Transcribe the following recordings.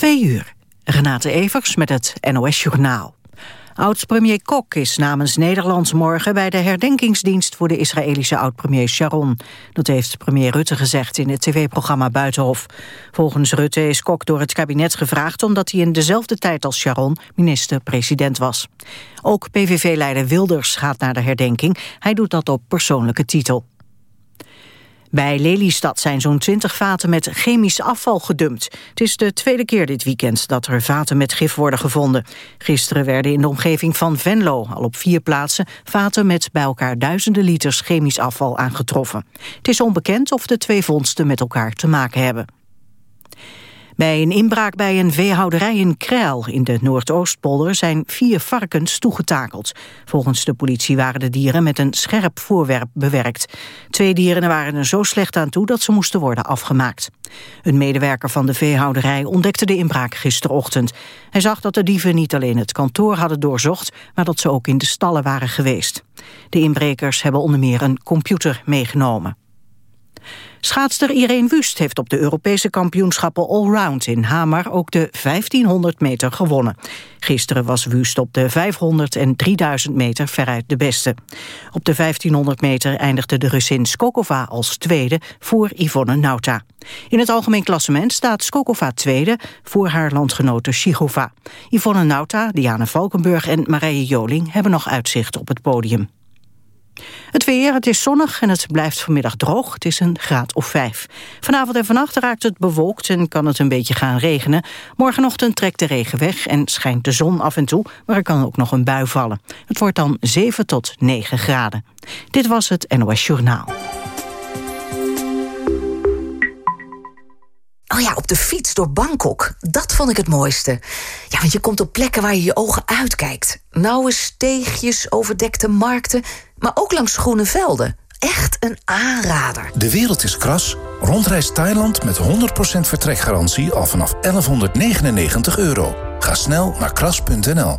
Twee uur. Renate Evers met het NOS Journaal. Oud-premier Kok is namens Nederland morgen bij de herdenkingsdienst voor de Israëlische oud-premier Sharon. Dat heeft premier Rutte gezegd in het tv-programma Buitenhof. Volgens Rutte is Kok door het kabinet gevraagd omdat hij in dezelfde tijd als Sharon minister-president was. Ook PVV-leider Wilders gaat naar de herdenking. Hij doet dat op persoonlijke titel. Bij Lelystad zijn zo'n 20 vaten met chemisch afval gedumpt. Het is de tweede keer dit weekend dat er vaten met gif worden gevonden. Gisteren werden in de omgeving van Venlo al op vier plaatsen... vaten met bij elkaar duizenden liters chemisch afval aangetroffen. Het is onbekend of de twee vondsten met elkaar te maken hebben. Bij een inbraak bij een veehouderij in Krijl in de Noordoostpolder zijn vier varkens toegetakeld. Volgens de politie waren de dieren met een scherp voorwerp bewerkt. Twee dieren waren er zo slecht aan toe dat ze moesten worden afgemaakt. Een medewerker van de veehouderij ontdekte de inbraak gisterochtend. Hij zag dat de dieven niet alleen het kantoor hadden doorzocht, maar dat ze ook in de stallen waren geweest. De inbrekers hebben onder meer een computer meegenomen. Schaatster Irene Wust heeft op de Europese kampioenschappen Allround in Hamar ook de 1500 meter gewonnen. Gisteren was Wust op de 500 en 3000 meter veruit de beste. Op de 1500 meter eindigde de Russin Skokova als tweede voor Yvonne Nauta. In het algemeen klassement staat Skokova tweede voor haar landgenote Shigova. Yvonne Nauta, Diana Valkenburg en Marije Joling hebben nog uitzicht op het podium. Het weer, het is zonnig en het blijft vanmiddag droog. Het is een graad of vijf. Vanavond en vannacht raakt het bewolkt en kan het een beetje gaan regenen. Morgenochtend trekt de regen weg en schijnt de zon af en toe... maar er kan ook nog een bui vallen. Het wordt dan 7 tot 9 graden. Dit was het NOS Journaal. Oh ja, op de fiets door Bangkok. Dat vond ik het mooiste. Ja, want je komt op plekken waar je je ogen uitkijkt. Nauwe steegjes, overdekte markten, maar ook langs groene velden. Echt een aanrader. De wereld is kras. Rondreis Thailand met 100% vertrekgarantie al vanaf 1199 euro. Ga snel naar kras.nl.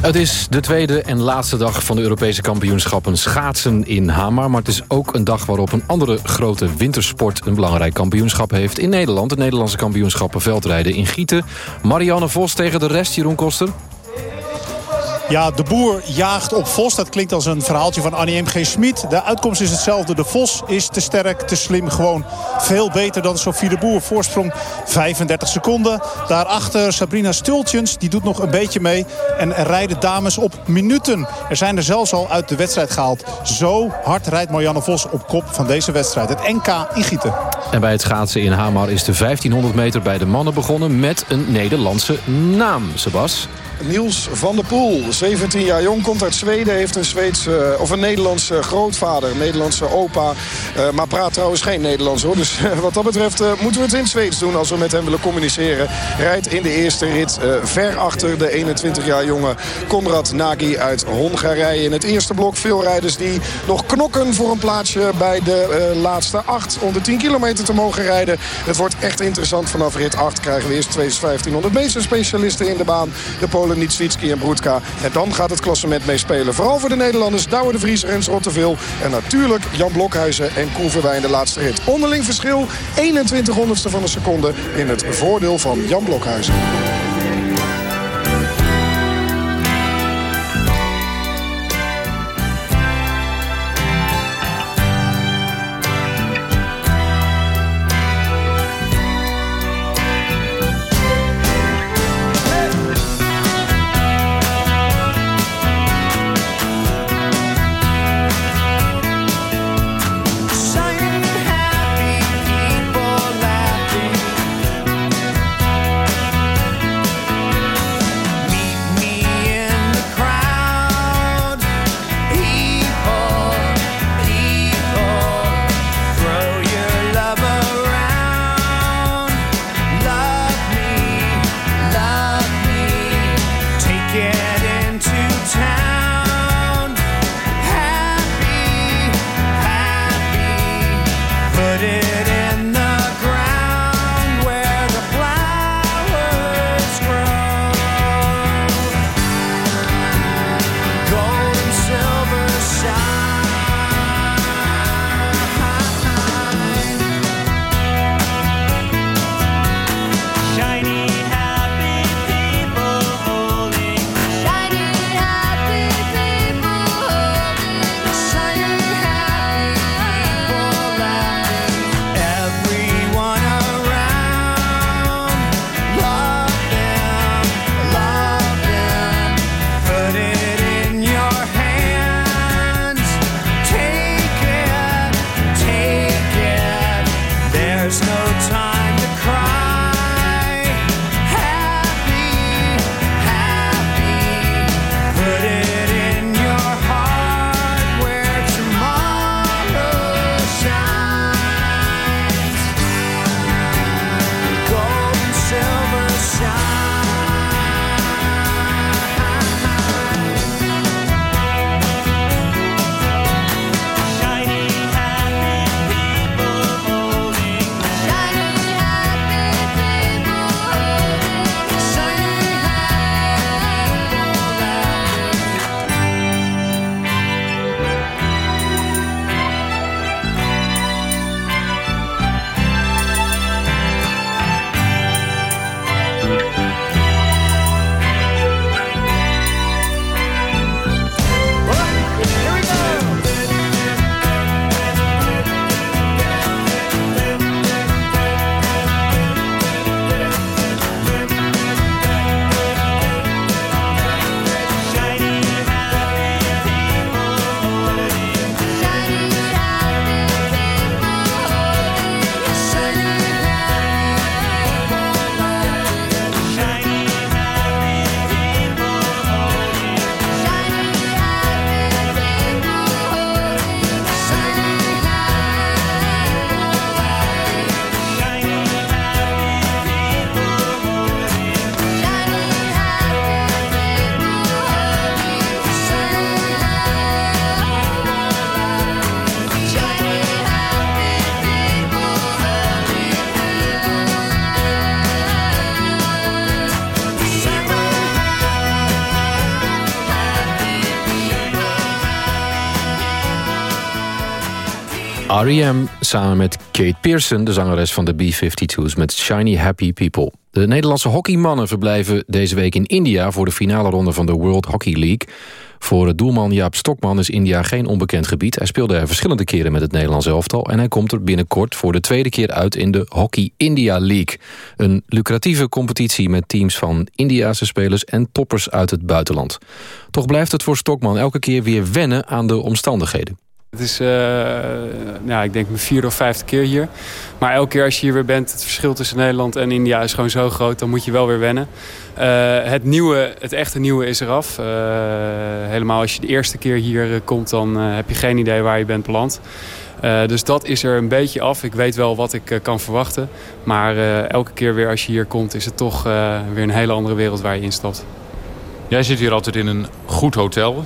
Het is de tweede en laatste dag van de Europese kampioenschappen schaatsen in Hamar. Maar het is ook een dag waarop een andere grote wintersport een belangrijk kampioenschap heeft in Nederland. De Nederlandse kampioenschappen veldrijden in Gieten. Marianne Vos tegen de rest, Jeroen Koster. Ja, de boer jaagt op Vos. Dat klinkt als een verhaaltje van Annie M.G. Smit. De uitkomst is hetzelfde. De Vos is te sterk, te slim. Gewoon veel beter dan Sofie de Boer. Voorsprong 35 seconden. Daarachter Sabrina Stultjens. Die doet nog een beetje mee. En rijden dames op minuten. Er zijn er zelfs al uit de wedstrijd gehaald. Zo hard rijdt Marianne Vos op kop van deze wedstrijd. Het NK in Gieten. En bij het schaatsen in Hamar is de 1500 meter bij de mannen begonnen... met een Nederlandse naam, Sebas. Niels van der Poel, 17 jaar jong, komt uit Zweden. Heeft een, Zweedse, of een Nederlandse grootvader, Nederlandse opa. Uh, maar praat trouwens geen Nederlands hoor. Dus uh, wat dat betreft moeten we het in Zweeds doen als we met hem willen communiceren. Rijdt in de eerste rit ver achter de 21 jaar jonge Konrad Nagy uit Hongarije. In het eerste blok veel rijders die nog knokken voor een plaatsje bij de laatste acht. Om de 10 kilometer te mogen rijden. Het wordt echt interessant. Vanaf rit 8 krijgen we eerst twee 1500 meter specialisten in de baan. De Polen, Nitswitski en Broedka. En dan gaat het klassement meespelen. Vooral voor de Nederlanders Douwe de Vries, Rens Rotteveel. En natuurlijk Jan Blokhuizen en Koen Verwijn de laatste rit. Onderling verschil 21 honderdste van een seconde in het voordeel van Jan Blokhuizen. R.E.M. samen met Kate Pearson, de zangeres van de B-52's... met Shiny Happy People. De Nederlandse hockeymannen verblijven deze week in India... voor de finale ronde van de World Hockey League. Voor het doelman Jaap Stokman is India geen onbekend gebied. Hij speelde er verschillende keren met het Nederlands elftal... en hij komt er binnenkort voor de tweede keer uit in de Hockey India League. Een lucratieve competitie met teams van Indiase spelers... en toppers uit het buitenland. Toch blijft het voor Stokman elke keer weer wennen aan de omstandigheden. Het is, uh, ja, ik denk mijn vierde of vijfde keer hier. Maar elke keer als je hier weer bent, het verschil tussen Nederland en India is gewoon zo groot. Dan moet je wel weer wennen. Uh, het nieuwe, het echte nieuwe is eraf. Uh, helemaal als je de eerste keer hier komt, dan heb je geen idee waar je bent beland. dus dat is er een beetje af. Ik weet wel wat ik kan verwachten. Maar elke keer weer als je hier komt, is het toch weer een hele andere wereld waar je instapt. Jij zit hier altijd in een goed hotel.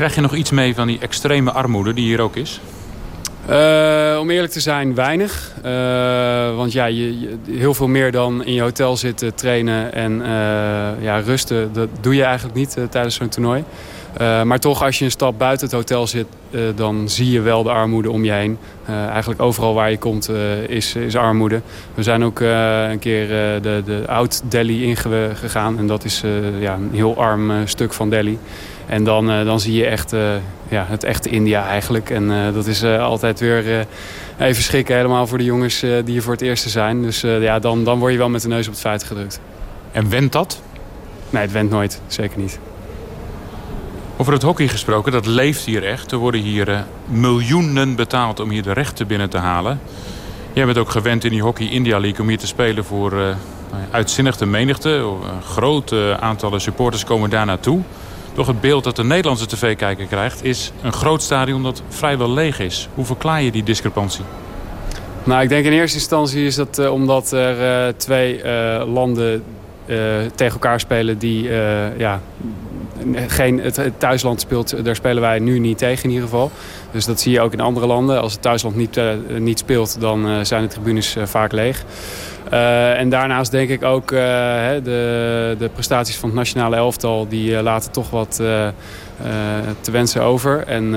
Krijg je nog iets mee van die extreme armoede die hier ook is? Uh, om eerlijk te zijn, weinig. Uh, want ja, je, heel veel meer dan in je hotel zitten, trainen en uh, ja, rusten... dat doe je eigenlijk niet tijdens zo'n toernooi. maar toch, als je een stap buiten het hotel zit... dan zie je wel de armoede om je heen. eigenlijk overal waar je komt is, is armoede. We zijn ook een keer de, de oud-Delhi ingegaan. En dat is ja, een heel arm stuk van Delhi. En dan, uh, dan zie je echt uh, ja, het echte India eigenlijk. En uh, dat is altijd weer even schrikken helemaal voor de jongens die hier voor het eerste zijn. Dus ja, dan, dan word je wel met de neus op het feit gedrukt. En went dat? Nee, het went nooit. Zeker niet. Over het hockey gesproken, dat leeft hier echt. Er worden hier miljoenen betaald om hier de rechten binnen te halen. Jij bent ook gewend in die Hockey India League om hier te spelen voor uitzinnig de menigte. Grote aantallen supporters komen daar naartoe. Toch het beeld dat de Nederlandse tv-kijker krijgt... is een groot stadion dat vrijwel leeg is. Hoe verklaar je die discrepantie? Nou, ik denk in eerste instantie is dat uh, omdat er uh, twee uh, landen tegen elkaar spelen... die ja, geen, het, het, thuisland speelt, daar spelen wij nu niet tegen in ieder geval. Dus dat zie je ook in andere landen. Als het thuisland niet, niet speelt, dan zijn de tribunes vaak leeg. Uh, en daarnaast denk ik ook uh, de, de prestaties van het nationale elftal... die uh, laten toch wat te wensen over. En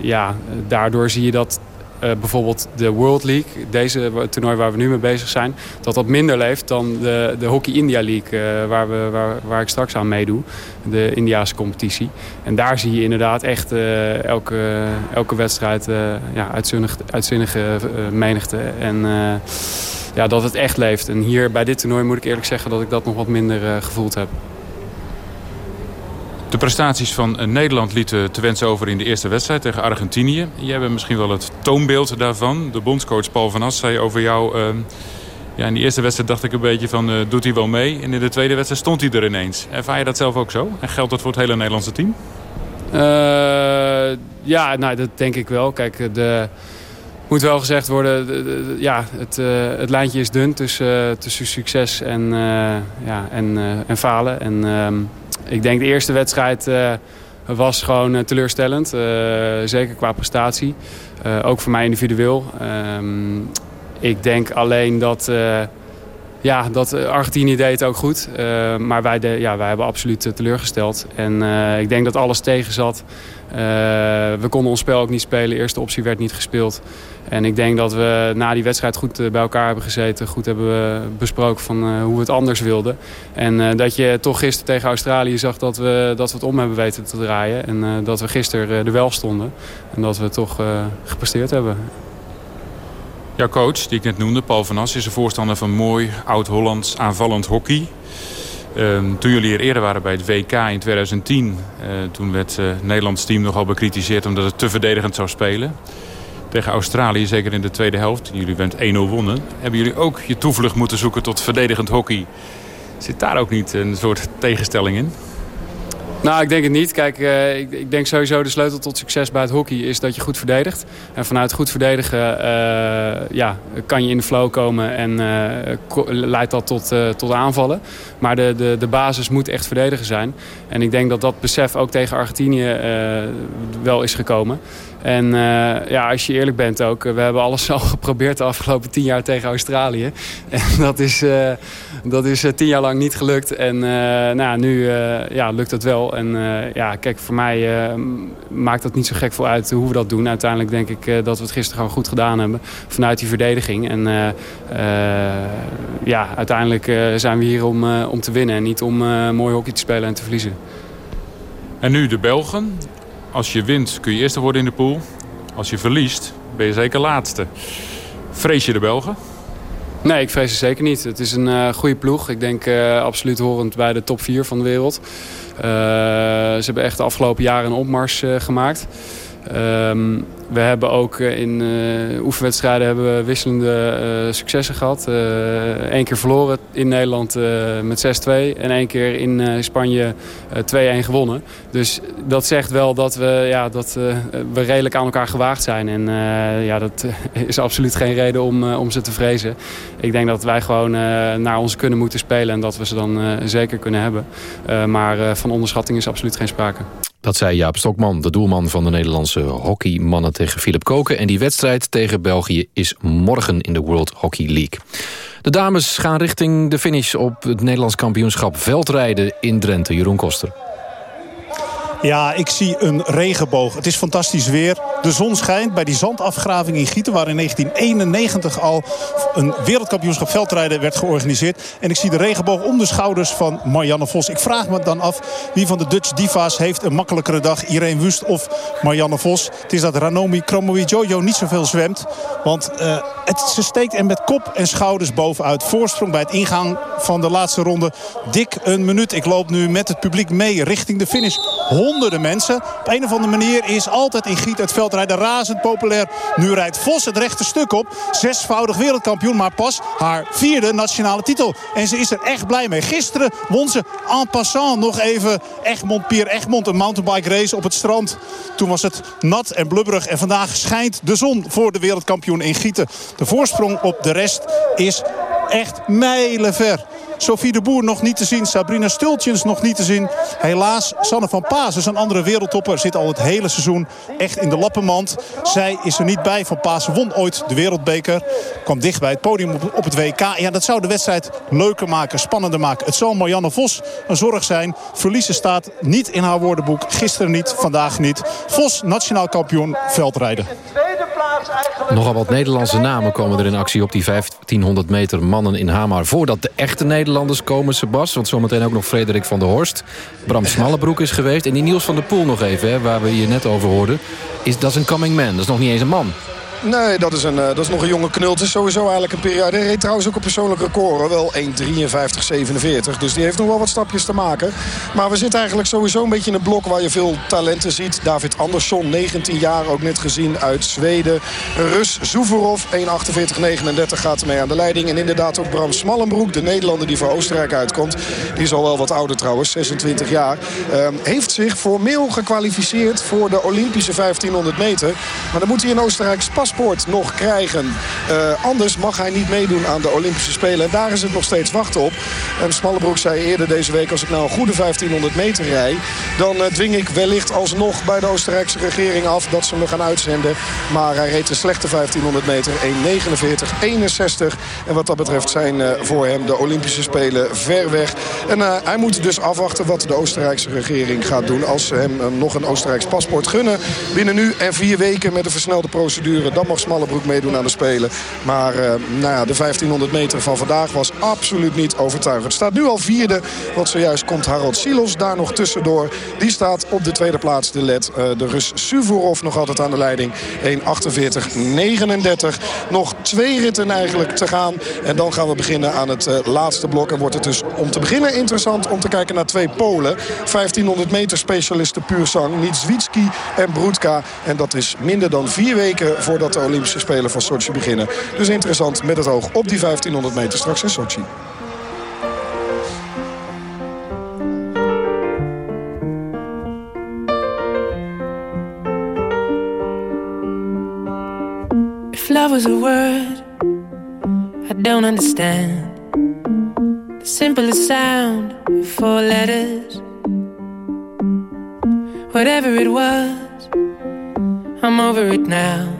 ja, daardoor zie je dat bijvoorbeeld de World League... deze toernooi waar we nu mee bezig zijn... dat dat minder leeft dan de, de Hockey India League... waar, we, waar, waar ik straks aan meedoe. De Indiaanse competitie. En daar zie je inderdaad echt elke, elke wedstrijd... ja, uitzinnig, uitzinnige menigte en ja, dat het echt leeft. En hier bij dit toernooi moet ik eerlijk zeggen dat ik dat nog wat minder uh, gevoeld heb. De prestaties van eh, Nederland lieten te wensen over in de eerste wedstrijd tegen Argentinië. Jij bent misschien wel het toonbeeld daarvan. De bondscoach Paul van As zei over jou... Uh, ja, in die eerste wedstrijd dacht ik een beetje van, uh, doet hij wel mee? En in de tweede wedstrijd stond hij er ineens. Ervaar je dat zelf ook zo? En geldt dat voor het hele Nederlandse team? ja, nou, dat denk ik wel. Kijk, de moet wel gezegd worden, ja, het, uh, het lijntje is dun tussen, tussen succes en, uh, ja, en, uh, en falen. En ehm, ik denk de eerste wedstrijd was gewoon teleurstellend. zeker qua prestatie. ook voor mij individueel. Ehm, ik denk alleen dat... Ja, dat Argentinië deed het ook goed. maar wij, de, ja, wij hebben absoluut teleurgesteld. En ik denk dat alles tegen zat. we konden ons spel ook niet spelen. De eerste optie werd niet gespeeld. En ik denk dat we na die wedstrijd goed eh, bij elkaar hebben gezeten. Goed hebben besproken van uh, hoe we het anders wilden. En dat je toch gisteren tegen Australië zag dat we, dat we het om hebben weten te draaien. En dat we gisteren er wel stonden. En dat we toch gepresteerd hebben. Jouw coach, die ik net noemde, Paul van As, is een voorstander van mooi oud-Hollands aanvallend hockey. Um, toen jullie hier eerder waren bij het WK in 2010... Uh, toen werd Nederlands team nogal bekritiseerd omdat het te verdedigend zou spelen tegen Australië, zeker in de tweede helft. Jullie bent 1-0 wonnen. Hebben jullie ook je toevlucht moeten zoeken tot verdedigend hockey? Zit daar ook niet een soort tegenstelling in? Nou, ik denk het niet. Kijk, uh, ik, ik, denk sowieso de sleutel tot succes bij het hockey is dat je goed verdedigt. En vanuit goed verdedigen uh, ja, kan je in de flow komen en uh, leidt dat tot, tot aanvallen. Maar de, de, de basis moet echt verdedigen zijn. En ik denk dat dat besef ook tegen Argentinië wel is gekomen. En ja, als je eerlijk bent ook, we hebben alles al geprobeerd de afgelopen tien jaar tegen Australië. En dat is, dat is tien jaar lang niet gelukt. En nou, nu ja, lukt het wel. En ja, kijk, voor mij maakt dat niet zo gek veel uit hoe we dat doen. Uiteindelijk denk ik dat we het gisteren gewoon goed gedaan hebben vanuit die verdediging. En ja, uiteindelijk zijn we hier om, om te winnen en niet om mooi hockey te spelen en te verliezen. En nu de Belgen. Als je wint kun je eerste worden in de pool. Als je verliest ben je zeker laatste. Vrees je de Belgen? Nee, ik vrees ze zeker niet. Het is een uh, goede ploeg. Ik denk uh, absoluut horend bij de top 4 van de wereld. Uh, ze hebben echt de afgelopen jaren een opmars gemaakt. Um, we hebben ook eh, in uh, oefenwedstrijden hebben we wisselende uh, successen gehad. Eén keer verloren in Nederland met 6-2 en één keer in Spanje 2-1 gewonnen. Dus dat zegt wel dat we, ja, dat, we redelijk aan elkaar gewaagd zijn. En ja, dat is absoluut geen reden om, om ze te vrezen. Ik denk dat wij gewoon naar ons kunnen moeten spelen en dat we ze dan zeker kunnen hebben. maar van onderschatting is absoluut geen sprake. Dat zei Jaap Stokman, de doelman van de Nederlandse hockeymannen tegen Philip Koken. En die wedstrijd tegen België is morgen in de World Hockey League. De dames gaan richting de finish op het Nederlands kampioenschap veldrijden in Drenthe. Jeroen Koster. Ja, ik zie een regenboog. Het is fantastisch weer. De zon schijnt bij die zandafgraving in Gieten... waar in 1991 al een wereldkampioenschap veldrijden werd georganiseerd. En ik zie de regenboog om de schouders van Marianne Vos. Ik vraag me dan af wie van de Dutch diva's heeft een makkelijkere dag. Irene Wust of Marianne Vos. Het is dat Ranomi Jojo niet zoveel zwemt. Want uh, het, ze steekt er met kop en schouders bovenuit. Voorsprong bij het ingaan van de laatste ronde. Dik een minuut. Ik loop nu met het publiek mee richting de finish honderden mensen. Op een of andere manier is altijd in Giet het veldrijden razend populair. Nu rijdt Vos het rechte stuk op. Zesvoudig wereldkampioen, maar pas haar vierde nationale titel. En ze is er echt blij mee. Gisteren won ze en passant nog even Egmond, Pier Egmond, een mountainbike race op het strand. Toen was het nat en blubberig en vandaag schijnt de zon voor de wereldkampioen in Gieten. De voorsprong op de rest is echt mijlenver. Sophie de Boer nog niet te zien. Sabrina Stultjens nog niet te zien. Helaas, Sanne van Paas is een andere wereldtopper. Zit al het hele seizoen echt in de lappenmand. Zij is er niet bij. Van Paas won ooit de wereldbeker. Kwam dicht bij het podium op, het WK. Ja, dat zou de wedstrijd leuker maken, spannender maken. Het zal Marianne Vos een zorg zijn. Verliezen staat niet in haar woordenboek. Gisteren niet, vandaag niet. Vos, nationaal kampioen veldrijden. Nogal wat Nederlandse namen komen er in actie op die 1500 meter mannen in Hamar. Voordat de echte Nederlanders komen, Sebas. Want zometeen ook nog Frederik van der Horst. Bram Smallebroek is geweest. En die Niels van der Poel nog even, hè, waar we je net over hoorden. Is, dat is een coming man. Dat is nog niet eens een man. Nee, dat is, een, uh, dat is nog een jonge knult. Het is sowieso eigenlijk een periode. Hij reed trouwens ook een persoonlijk record. Wel 1.53.47. Dus die heeft nog wel wat stapjes te maken. Maar we zitten eigenlijk sowieso een beetje in een blok waar je veel talenten ziet. David Andersson, 19 jaar, ook net gezien uit Zweden. Rus Zuvorov, 1.48.39 gaat ermee aan de leiding. En inderdaad ook Bram Smallenbroek, de Nederlander die voor Oostenrijk uitkomt. Die is al wel wat ouder trouwens, 26 jaar. Uh, heeft zich formeel gekwalificeerd voor de Olympische 1500 meter. Maar dan moet hij in Oostenrijk pas paspoort nog krijgen. Uh, anders mag hij niet meedoen aan de Olympische Spelen. En daar is het nog steeds wachten op. En Smallebroek zei eerder deze week... als ik nou een goede 1500 meter rij... dan uh, dwing ik wellicht alsnog bij de Oostenrijkse regering af... dat ze me gaan uitzenden. Maar hij reed een slechte 1500 meter. 1.49, 61. En wat dat betreft zijn uh, voor hem de Olympische Spelen ver weg. En hij moet dus afwachten wat de Oostenrijkse regering gaat doen... als ze hem nog een Oostenrijks paspoort gunnen. Binnen nu en vier weken met een versnelde procedure dan mag Smallebroek meedoen aan de Spelen. Maar uh, nou ja, de 1500 meter van vandaag was absoluut niet overtuigend. Staat nu al vierde, want zojuist komt Harold Silos daar nog tussendoor. Die staat op de tweede plaats, de led. Uh, de Rus Suvorov nog altijd aan de leiding. 1.48.39. Nog twee ritten eigenlijk te gaan. En dan gaan we beginnen aan het uh, laatste blok. En wordt het dus om te beginnen interessant om te kijken naar twee Polen. 1500 meter specialisten puur zang. Niedzwitski en Broedka. En dat is minder dan vier weken voordat de Olympische Spelen van Sochi beginnen. Dus interessant met het oog op die 1500 meter straks in Sochi. Love was a word I don't understand The simplest sound Four letters Whatever it was I'm over it now.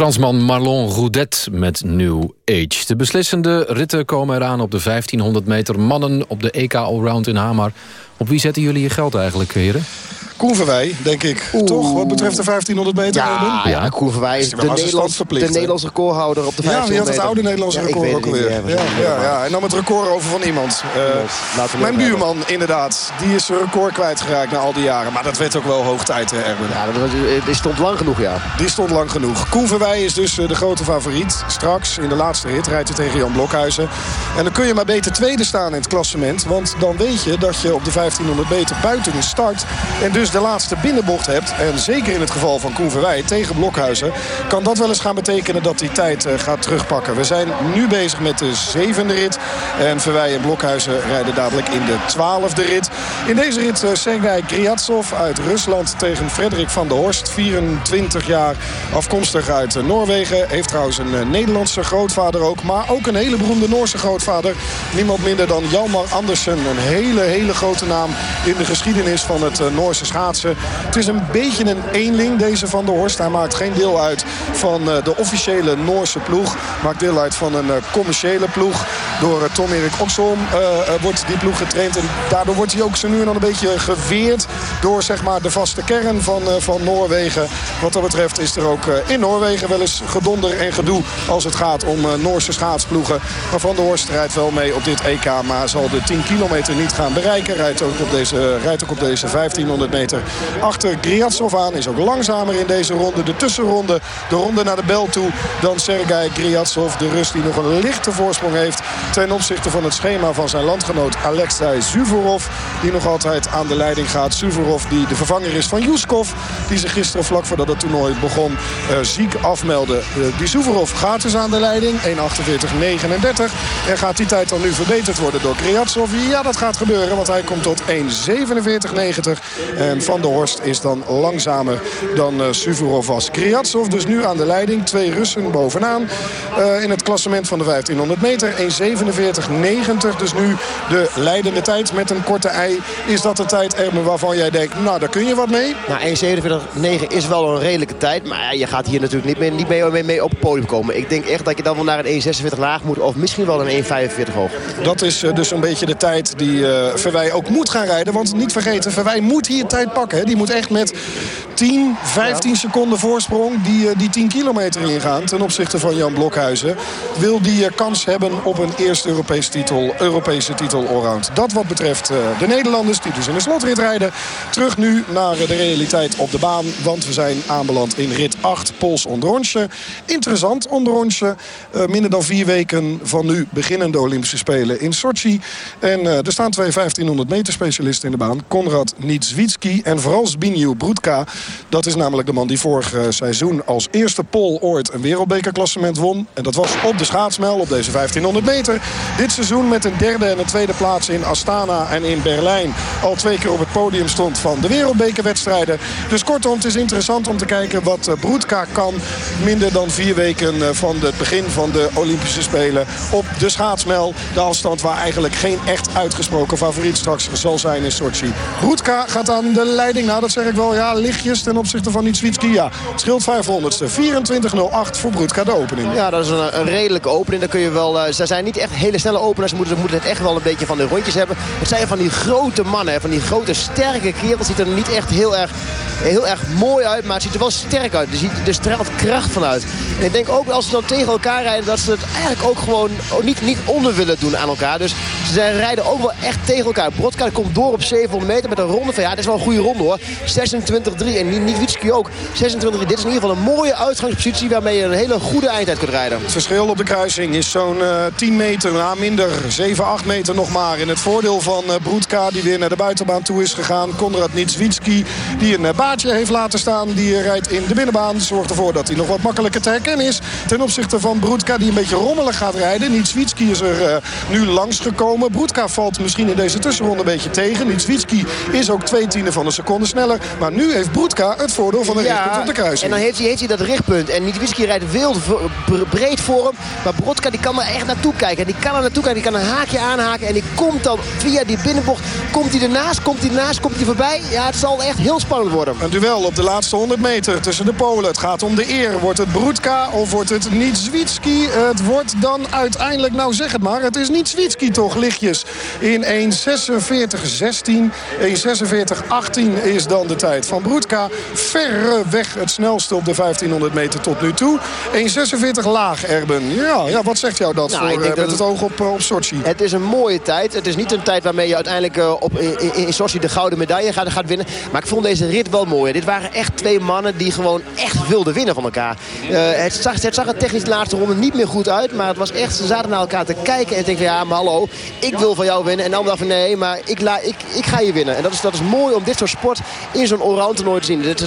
Fransman Marlon Roudet met New Age. De beslissende ritten komen eraan op de 1500 meter mannen... op de EK Allround in Hamar. Op wie zetten jullie je geld eigenlijk, heren? Koen Verwij, denk ik. Toch, wat betreft de 1500 meter. Ja, ja, Koen Verwij is de, Nederlands, de? Nederlandse recordhouder op de Ja, 1500 die had het meter. oude Nederlandse Ja, record ook alweer. Ja, ja, ja. Hij nam het record over van iemand. Eh, mijn buurman, inderdaad. Die is zijn record kwijtgeraakt na al die jaren. Maar dat werd ook wel hoog tijd, hè, Erwin. Ja, eh, die stond lang genoeg, ja. Die stond lang genoeg. Koen Verwij is dus eh, de grote favoriet. Straks, in de laatste rit, rijdt hij tegen Jan Blokhuizen. En dan kun je maar beter tweede staan in het klassement. Want dan weet je dat je op de 1500 meter buiten de start... en dus de laatste binnenbocht hebt. En zeker in het geval van Koen Verwij tegen Blokhuizen... kan dat wel eens gaan betekenen dat die tijd eh, gaat terugpakken. We zijn nu bezig met de zevende rit. En Verwij en Blokhuizen rijden dadelijk in de twaalfde rit. In deze rit uh, Sergei Kriatsov uit Rusland tegen Frederik van der Horst. 24 jaar afkomstig uit eh, Noorwegen. Heeft trouwens een eh, Nederlandse grootvader ook. Maar ook een hele beroemde Noorse grootvader. Niemand minder dan Jalmar Andersen. Een hele, hele grote naam in de geschiedenis van het eh, Noorse schaatsen. Het is een beetje een eenling, deze van der Horst. Hij maakt geen deel uit van eh, de officiële Noorse ploeg. Maakt deel uit van een eh, commerciële ploeg. Door eh, Tom Erik eh, wordt die ploeg getraind. En daardoor wordt hij ook zo nu en dan een beetje geveerd door zeg maar, de vaste kern van, van Noorwegen. Wat dat betreft is er ook in Noorwegen wel eens gedonder en gedoe als het gaat om Noorse schaatsploegen. Maar Van der Horst rijdt wel mee op dit EK, maar zal de 10 kilometer niet gaan bereiken. Rijdt ook op deze, rijdt ook op deze 1500 meter achter Griatsov aan. Is ook langzamer in deze ronde. De tussenronde, de ronde naar de bel toe dan Sergei Griatsov. De Rus die nog een lichte voorsprong heeft ten opzichte van het schema van zijn landgenoot Alexei Suvorov. Die nog altijd aan de leiding gaat. Suvorov die de vervanger is van Yuskov. Die zich gisteren vlak voordat het toernooi begon uh, ziek afmeldde. Uh, die Suvorov gaat dus aan de leiding. 1.48.39. En gaat die tijd dan nu verbeterd worden door Kriatsov? Ja, dat gaat gebeuren. Want hij komt tot 1.47.90. En En Van der Horst is dan langzamer dan uh, Suvorov Kriatsov dus nu aan de leiding. Twee Russen bovenaan uh, in het klassement van de 1500 meter. 1.47.90 dus nu de leidende tijd met een korte ei. Is dat de tijd, Ermen, waarvan jij denkt, nou daar kun je wat mee? Nou, 1.47.9 is wel een redelijke tijd. Maar je gaat hier natuurlijk niet mee, niet mee, mee, mee op het podium komen. Ik denk echt dat je dan wel naar een 1.46 laag moet. Of misschien wel een 1.45 hoog. Dat is uh, dus een beetje de tijd die uh, Verwij ook moet gaan rijden. Want niet vergeten, Verwij moet hier tijd pakken. Hè. Die moet echt met 10, 15 ja. seconden voorsprong die, uh, die 10 kilometer ingaan. Ten opzichte van Jan Blokhuizen. Wil die kans hebben op een eerste Europees titel, Europese titel allround. Dat wat betreft de Nederlanders die dus in de slotrit rijden. Terug nu naar de realiteit op de baan. Want we zijn aanbeland in rit 8 Pols Ondronsje. Interessant Ondronsje. minder dan vier weken van nu beginnen de Olympische Spelen in Sochi. En uh, er staan twee 1500 meter specialisten in de baan. Konrad En vooral Zbigniew Brudka. Dat is namelijk de man die vorig uh, seizoen als eerste Pol ooit een wereldbekerklassement won. En dat was op de schaatsmel op deze 1500 meter. Dit seizoen met een derde en een tweede plaats in Astana en in Berlijn. Al twee keer op het podium stond van de wereldbekerwedstrijden. Dus kortom, het is interessant om te kijken wat uh, Brudka kan. Minder dan vier weken van het begin van de Olympische Spelen op de schaatsmel. De afstand waar eigenlijk geen echt uitgesproken favoriet straks zal zijn in Sochi. Roetka gaat aan de leiding. Nou, dat zeg ik wel. Ja, lichtjes ten opzichte van Nitswitski. Ja, het scheelt 500ste. 24.08 voor Broetka de opening. Ja, dat is een, redelijke opening. Dan kun je wel, uh, ze zijn niet echt hele snelle openers. Ze moeten, het echt wel een beetje van de rondjes hebben. Het zijn van die grote mannen. Van die grote sterke kerels. Ziet er niet echt heel erg, heel erg mooi uit. Maar het ziet er wel sterk uit. Er, ziet, er straalt kracht vanuit. En ik denk ook als ze dan tegen elkaar rijden. Dat ze het eigenlijk ook gewoon niet, niet onder willen doen aan elkaar. Dus ze rijden ook wel echt tegen elkaar. Brodka komt door op 700 meter met een ronde van... Ja, dit is wel een goede ronde hoor. 26-3 en Niewitski ook. 26-3. Dit is in ieder geval een mooie uitgangspositie... waarmee je een hele goede eindtijd kunt rijden. Het verschil op de kruising is zo'n uh, 10 meter. Nou, minder. 7, 8 meter nog maar. In het voordeel van uh, Broedka die weer naar de buitenbaan toe is gegaan. Konrad Nitswitski die een uh, baatje heeft laten staan. Die rijdt in de binnenbaan. Zorgt ervoor dat hij nog wat makkelijker te herkennen is. Ten opzichte van Broedka die een beetje rommelig gaat rijden. Nitswitski is er nu langsgekomen. Broedka valt misschien in deze tussenronde een beetje tegen. Nitswitski is ook twee tienden van een seconde sneller. Maar nu heeft Broedka het voordeel van een ja, richtpunt op de kruising. En dan heeft hij, heeft hij dat richtpunt. En Nitswitski rijdt wild breed voor hem. Maar Brodka die kan er echt naartoe kijken. En die kan er naartoe kijken. Die kan een haakje aanhaken. En die komt dan via die binnenbocht. Komt hij ernaast? Komt hij ernaast? Komt hij voorbij? Ja, het zal echt heel spannend worden. Een duel op de laatste 100 meter tussen de Polen. Het gaat om de eer. Wordt het Broedka of wordt het Nitswitski? Het wordt dan uiteindelijk, nou zeg het maar. Het is Nitswitski toch lichtjes in 1.46.16. 1.46.18 is dan de tijd van Broedka. Verreweg het snelste op de 1500 meter tot nu toe. 1.46 laag, Erben. Ja, ja, wat zegt jou dat nou, voor, uh, met het oog op, uh, op Sochi? Het is een mooie tijd. Het is niet een tijd waarmee je uiteindelijk uh, op, in, in, Sochi de gouden medaille gaat, gaat winnen. Maar ik vond deze rit wel mooi. Dit waren echt twee mannen die gewoon echt wilden winnen van elkaar. het, zag, het zag er technisch de laatste ronde niet meer goed uit. Maar het was echt, ze zaten naar elkaar te kijken en denken ja, maar hallo, ik wil van jou winnen. En dan dacht van nee, maar ik, la, ik, ik ga je winnen. En dat is, dat is mooi om dit sport in zo'n allround toernooi te zien. Het,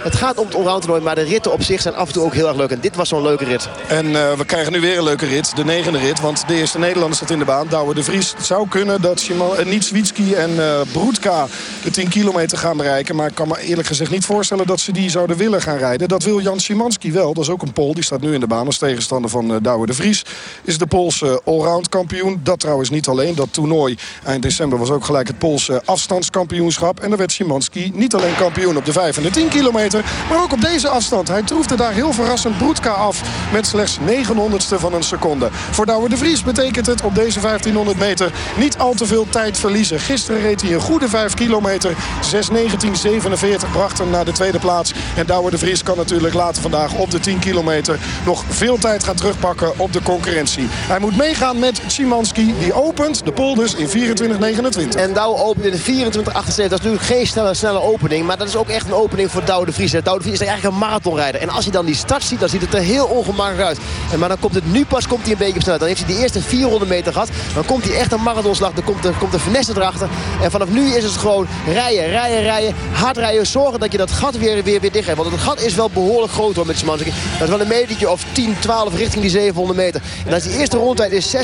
het gaat om het allround toernooi, maar de ritten op zich zijn af en toe ook heel erg leuk. En dit was zo'n leuke rit. En uh, we krijgen nu weer een leuke rit, de negende rit. Want de eerste Nederlander staat in de baan. Douwe de Vries het zou kunnen dat Simon, Nitswitski en uh, Broedka de 10 kilometer gaan bereiken. Maar ik kan me eerlijk gezegd niet voorstellen dat ze die zouden willen gaan rijden. Dat wil Jan Szymanski wel. Dat is ook een Pool. Die staat nu in de baan als tegenstander van uh, Douwe de Vries. Is de Poolse allround kampioen. Dat trouwens niet alleen. Dat toernooi eind december was ook gelijk het Poolse afstandskampioenschap. En werd Szymanski niet alleen kampioen op de 5 en de 10 kilometer. Maar ook op deze afstand. Hij troefde daar heel verrassend Broedka af. Met slechts 900ste van een seconde. Voor Douwe de Vries betekent het op deze 1500 meter niet al te veel tijd verliezen. Gisteren reed hij een goede 5 kilometer. 6.19.47 bracht hem naar de tweede plaats. En Douwe de Vries kan natuurlijk later vandaag op de 10 kilometer nog veel tijd gaan terugpakken op de concurrentie. Hij moet meegaan met Szymanski. Die opent de pol dus in 24.29. En Douwe opent in de 24.78. Dat is geen snelle, snelle opening. Maar dat is ook echt een opening voor Douwe de Vries. Douwe de Vries is eigenlijk een marathonrijder. En als hij dan die start ziet, dan ziet het er heel ongemakkelijk uit. En maar dan komt het nu pas komt hij een beetje op snelheid. Dan heeft hij die eerste 400 meter gehad. Dan komt hij echt een marathonslag. Dan komt de, komt de finesse erachter. En vanaf nu is het gewoon rijden, rijden, rijden. Hard rijden. Zorgen dat je dat gat weer, weer, weer dicht hebt. Want het gat is wel behoorlijk groot hoor met Szymanski. Dat is wel een metertje of 10, 12 richting die 700 meter. En als die eerste rondtijd is 26,7.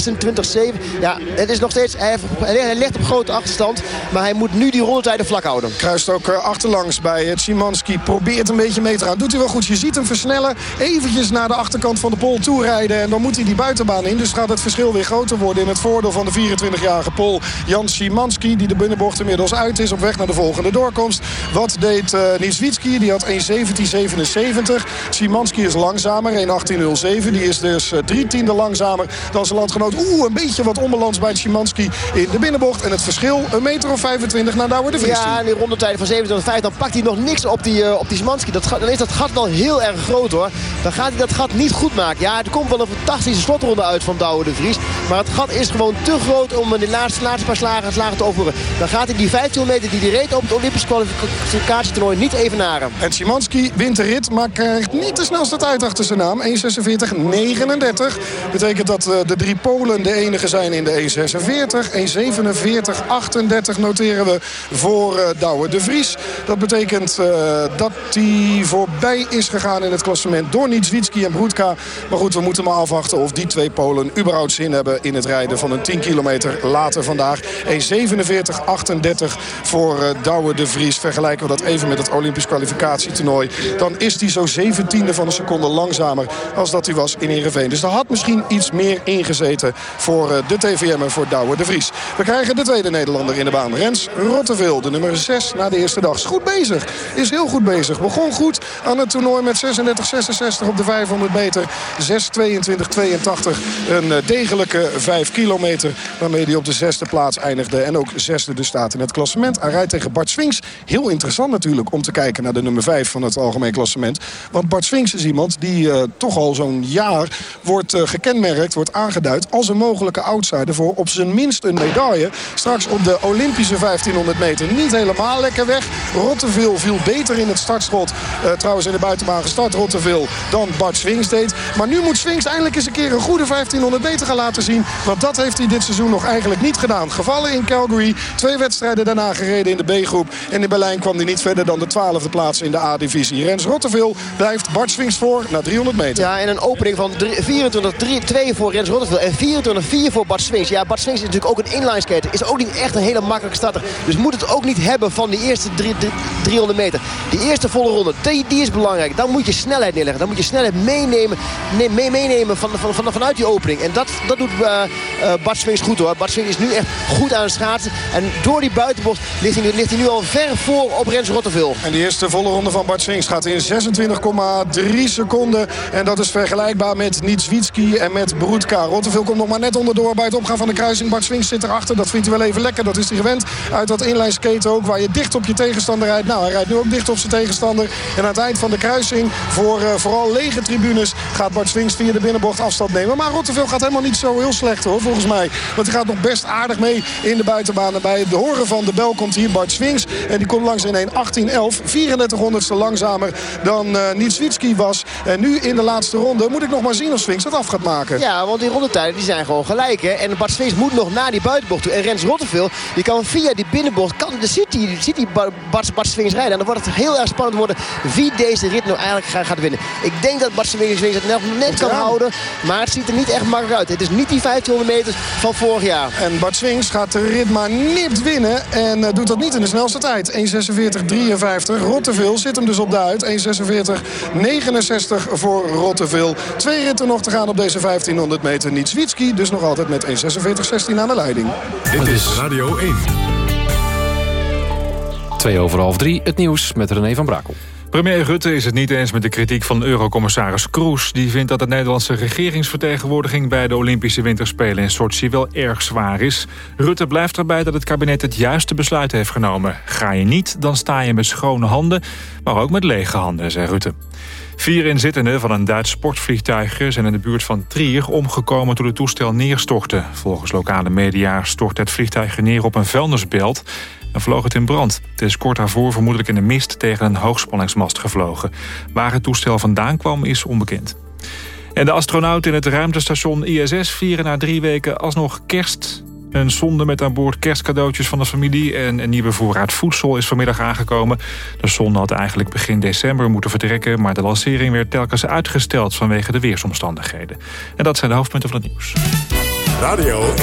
Ja, het is nog steeds... Hij, ligt op grote achterstand. Maar hij moet nu die rondetijden vlak vlak houden. Kruist ook uh, achterlangs bij Szymanski. Probeert een beetje mee te gaan. Doet hij wel goed. Je ziet hem versnellen. Eventjes naar de achterkant van de pol toe rijden. En dan moet hij die buitenbaan in. Dus gaat het verschil weer groter worden in het voordeel van de 24-jarige Pol. Jan Szymanski die de binnenbocht inmiddels uit is. Op weg naar de volgende doorkomst. Wat deed uh, Nieswitski? Die had 1.17.77. Szymanski is langzamer. 1.18.07. Die is dus uh, drie tiende langzamer dan zijn landgenoot. Oeh, een beetje wat onbalans bij Szymanski in de binnenbocht. En het verschil een meter of 25 naar Douwe de Vries. Ja, in die rondetijden van 27,5 dan pakt hij nog niks op die, uh, op die Szymanski. Dat, dan is dat gat wel heel erg groot hoor. Dan gaat hij dat gat niet goed maken. Ja, er komt wel een fantastische slotronde uit van Douwe de Vries. Maar het gat is gewoon te groot om in de laatste, laatste paar slagen, slagen te overvoeren. Dan gaat hij die 15 meter die hij reed op het Olympisch kwalificatietoernooi niet evenaren. En Szymanski wint de rit, maar krijgt niet de snelste tijd achter zijn naam. 1.46.39. Betekent dat uh, de drie Polen de enige zijn in de 1.46. 1.47.38 noteren we voor uh, Douwe de Vries. Dat betekent uh, dat hij voorbij is gegaan in het klassement door Niedzwitski en Broedka. Maar goed, we moeten maar afwachten of die twee Polen überhaupt zin hebben in het rijden van een 10 kilometer later vandaag. 1.47.38 voor uh, Douwe de Vries. Vergelijken we dat even met het Olympisch kwalificatietoernooi. Dan is hij zo 17e van een seconde langzamer als dat hij was in Heerenveen. Dus er had misschien iets meer ingezeten voor de TVM en voor Douwe de Vries. We krijgen de tweede Nederlander in de baan. Rens Rotteveel, de nummer 6 na de eerste dag. Is goed bezig. Is heel goed bezig. Begon goed aan het toernooi met 36-66 op de 500 meter. 6-22-82. Een uh, degelijke 5 kilometer. Waarmee hij op de zesde plaats eindigde. En ook zesde dus staat in het klassement. Hij rijdt tegen Bart Swings. Heel interessant natuurlijk om te kijken naar de nummer 5 van het algemeen klassement. Want Bart Swings is iemand die uh, toch al zo'n jaar wordt uh, gekenmerkt, wordt aangeduid als een mogelijke outsider voor op zijn minst een medaille. Straks op de Olympische 1500 meter niet helemaal lekker weg. Rotteveel viel beter in het startschot. Uh, trouwens in de buitenbaan gestart Rotteveel dan Bart Swings deed. Maar nu moet Swings eindelijk eens een keer een goede 1500 meter gaan laten zien. Want dat heeft hij dit seizoen nog eigenlijk niet gedaan. Gevallen in Calgary. Twee wedstrijden daarna gereden in de B-groep. En in Berlijn kwam hij niet verder dan de 12e plaats in de A-divisie. Rens Rotteveel blijft Bart Swings voor na 300 meter. Ja, en een opening van 24-2 voor Rens Rotteveel. En 24-4 voor Bart Swings. Ja, Bart Swings is natuurlijk ook een inline skater. Is ook niet echt een hele makkelijke starter. Dus moet het ook niet hebben van die eerste 300 meter. Die eerste volle ronde, die, die is belangrijk. Dan moet je snelheid neerleggen. Dan moet je snelheid meenemen, mee, meenemen van, van, van, vanuit die opening. En dat, dat doet uh, uh, Bart Swings goed hoor. Bart Swings is nu echt goed aan het schaatsen. En door die buitenbocht ligt hij, ligt hij nu al ver voor op Rens Rotteveel. En de eerste volle ronde van Bart Swings gaat in 26,3 seconden. En dat is vergelijkbaar met Nietswitski en met Broedka. Rotteveel komt nog maar net onderdoor bij het opgaan van de kruising. Bart Swings zit erachter. Dat vindt hij wel even lekker. Dat is hij gewend uit dat inlijnskaten. Waar je dicht op je tegenstander rijdt. Nou, hij rijdt nu ook dicht op zijn tegenstander. En aan het eind van de kruising voor uh, vooral lege tribunes gaat Bart Swings via de binnenbocht afstand nemen. Maar Rotteveel gaat helemaal niet zo heel slecht hoor, volgens mij. Want hij gaat nog best aardig mee in de buitenbaan. En bij het horen van de bel komt hier Bart Swings. En die komt langs in 1.18.11. 34 honderdste langzamer dan uh, Nietswitski was. En nu in de laatste ronde moet ik nog maar zien of Swings dat af gaat maken. Ja, want die rondetijden die zijn gewoon gelijk. Hè? En Bart Swings moet nog naar die buitenbocht toe. En Rens Rotteveel, die kan via die binnenbocht, kan de City, City Bart, Bart Swings rijden. En dan wordt het heel erg spannend worden wie deze rit nou eigenlijk gaat, winnen. Ik denk dat Bart Swings het net, net kan houden. Maar het ziet er niet echt makkelijk uit. Het is niet die 1500 meter van vorig jaar. En Bart Swings gaat de rit maar niet winnen. En uh, doet dat niet in de snelste tijd. 1.46.53. Rotteveel zit hem dus op de uit. 1.46.69 voor Rotteveel. Twee ritten nog te gaan op deze 1500 meter. Nietswitski dus nog altijd met 1.46.16 aan de leiding. Dit is Radio 1. Twee over half drie, het nieuws met René van Brakel. Premier Rutte is het niet eens met de kritiek van eurocommissaris Kroes. Die vindt dat de Nederlandse regeringsvertegenwoordiging... bij de Olympische Winterspelen in Sochi wel erg zwaar is. Rutte blijft erbij dat het kabinet het juiste besluit heeft genomen. Ga je niet, dan sta je met schone handen, maar ook met lege handen, zei Rutte. Vier inzittenden van een Duits sportvliegtuig zijn in de buurt van Trier omgekomen toen het toestel neerstortte. Volgens lokale media stortte het vliegtuig neer op een vuilnisbelt en vloog het in brand. Het is kort daarvoor vermoedelijk in de mist tegen een hoogspanningsmast gevlogen. Waar het toestel vandaan kwam is onbekend. En de astronauten in het ruimtestation ISS vieren na drie weken alsnog kerst. Een zonde met aan boord kerstcadeautjes van de familie... en een nieuwe voorraad voedsel is vanmiddag aangekomen. De zonde had eigenlijk begin december moeten vertrekken... maar de lancering werd telkens uitgesteld vanwege de weersomstandigheden. En dat zijn de hoofdpunten van het nieuws. Radio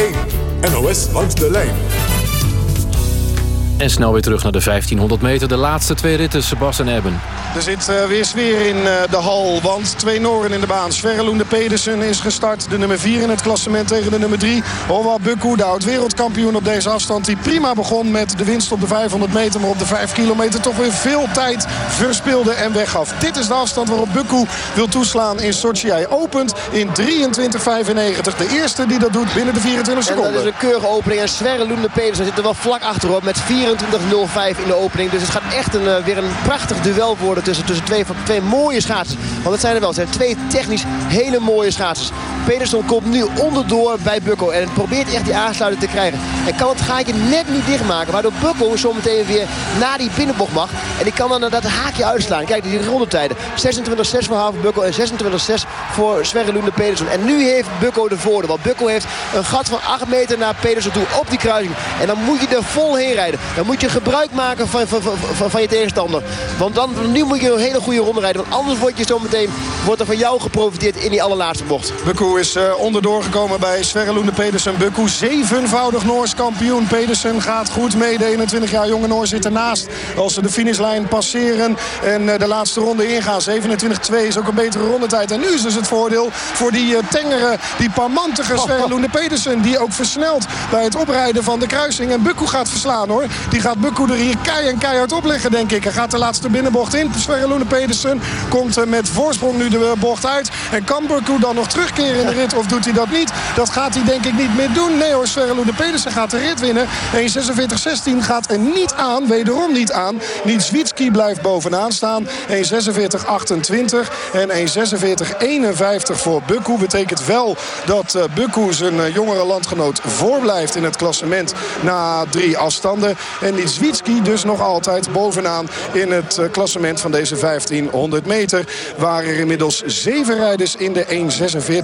1, NOS langs de lijn. En snel weer terug naar de 1500 meter. De laatste twee ritten, Sebas en Ebben. Er zit uh, weer sfeer in uh, de hal. Want twee Noren in de baan. Sverre Loende Pedersen is gestart. De nummer 4 in het klassement tegen de nummer 3. Hova Bukku, de oud-wereldkampioen op deze afstand. Die prima begon met de winst op de 500 meter. Maar op de 5 kilometer toch weer veel tijd verspeelde en weggaf. Dit is de afstand waarop Bukku wil toeslaan in Sochi. Hij opent in 23.95. De eerste die dat doet binnen de 24 seconden. En dat is een keurige opening. En Sverre Loende Pedersen zit er wel vlak achterop met 24.05 in de opening. Dus het gaat echt een, weer een prachtig duel worden tussen, tussen twee, twee mooie schaatsers. Want het zijn er wel. Het zijn twee technisch hele mooie schaatsers. Pedersen komt nu onderdoor bij Bukko. En probeert echt die aansluiting te krijgen. En kan het gaatje net niet dichtmaken. Waardoor Bukko zometeen weer naar die binnenbocht mag. En die kan dan dat haakje uitslaan. Kijk, die rondetijden. 26-6 voor Haven Bukko en 26-6 voor Sverre Lunde Pedersen. En nu heeft Bukko de voordeel. Want Bukko heeft een gat van 8 meter naar Pedersen toe op die kruising. En dan moet je er vol heen rijden. Dan moet je gebruik maken van, van, van, van je tegenstander. Want dan, nu moet je een hele goede ronde rijden. Want anders word je zo meteen, wordt er van jou geprofiteerd in die allerlaatste bocht. Bukko is uh, onderdoor gekomen bij Sverre Loende Pedersen. Bukko zevenvoudig Noors kampioen. Pedersen gaat goed mee. De 21 jaar jonge Noor zit ernaast. Als ze de finishlijn passeren en uh, de laatste ronde ingaan. 27-2 is ook een betere rondetijd. En nu is dus het voordeel voor die uh, tengere, die parmantige Sverre Loende Pedersen. Die ook versnelt bij het oprijden van de kruising. En Bukko gaat verslaan hoor. Die gaat Bukko er hier kei en keihard opleggen denk ik. Hij gaat de laatste binnenbocht in. Sverre Pedersen komt met voorsprong nu de bocht uit. En kan Bukko dan nog terugkeren in de rit of doet hij dat niet? Dat gaat hij denk ik niet meer doen. Nee hoor, Sverre Pedersen gaat de rit winnen. 1.46.16 gaat er niet aan, wederom niet aan. Nietswitski blijft bovenaan staan. 1.46.28 en 1.46.51 voor Bukko. Betekent wel dat uh, Bukko zijn jongere landgenoot voorblijft in het klassement na drie afstanden. En Nietswitski dus nog altijd bovenaan in het uh, klassement van deze 1500 meter. Waar er inmiddels zeven rijders in de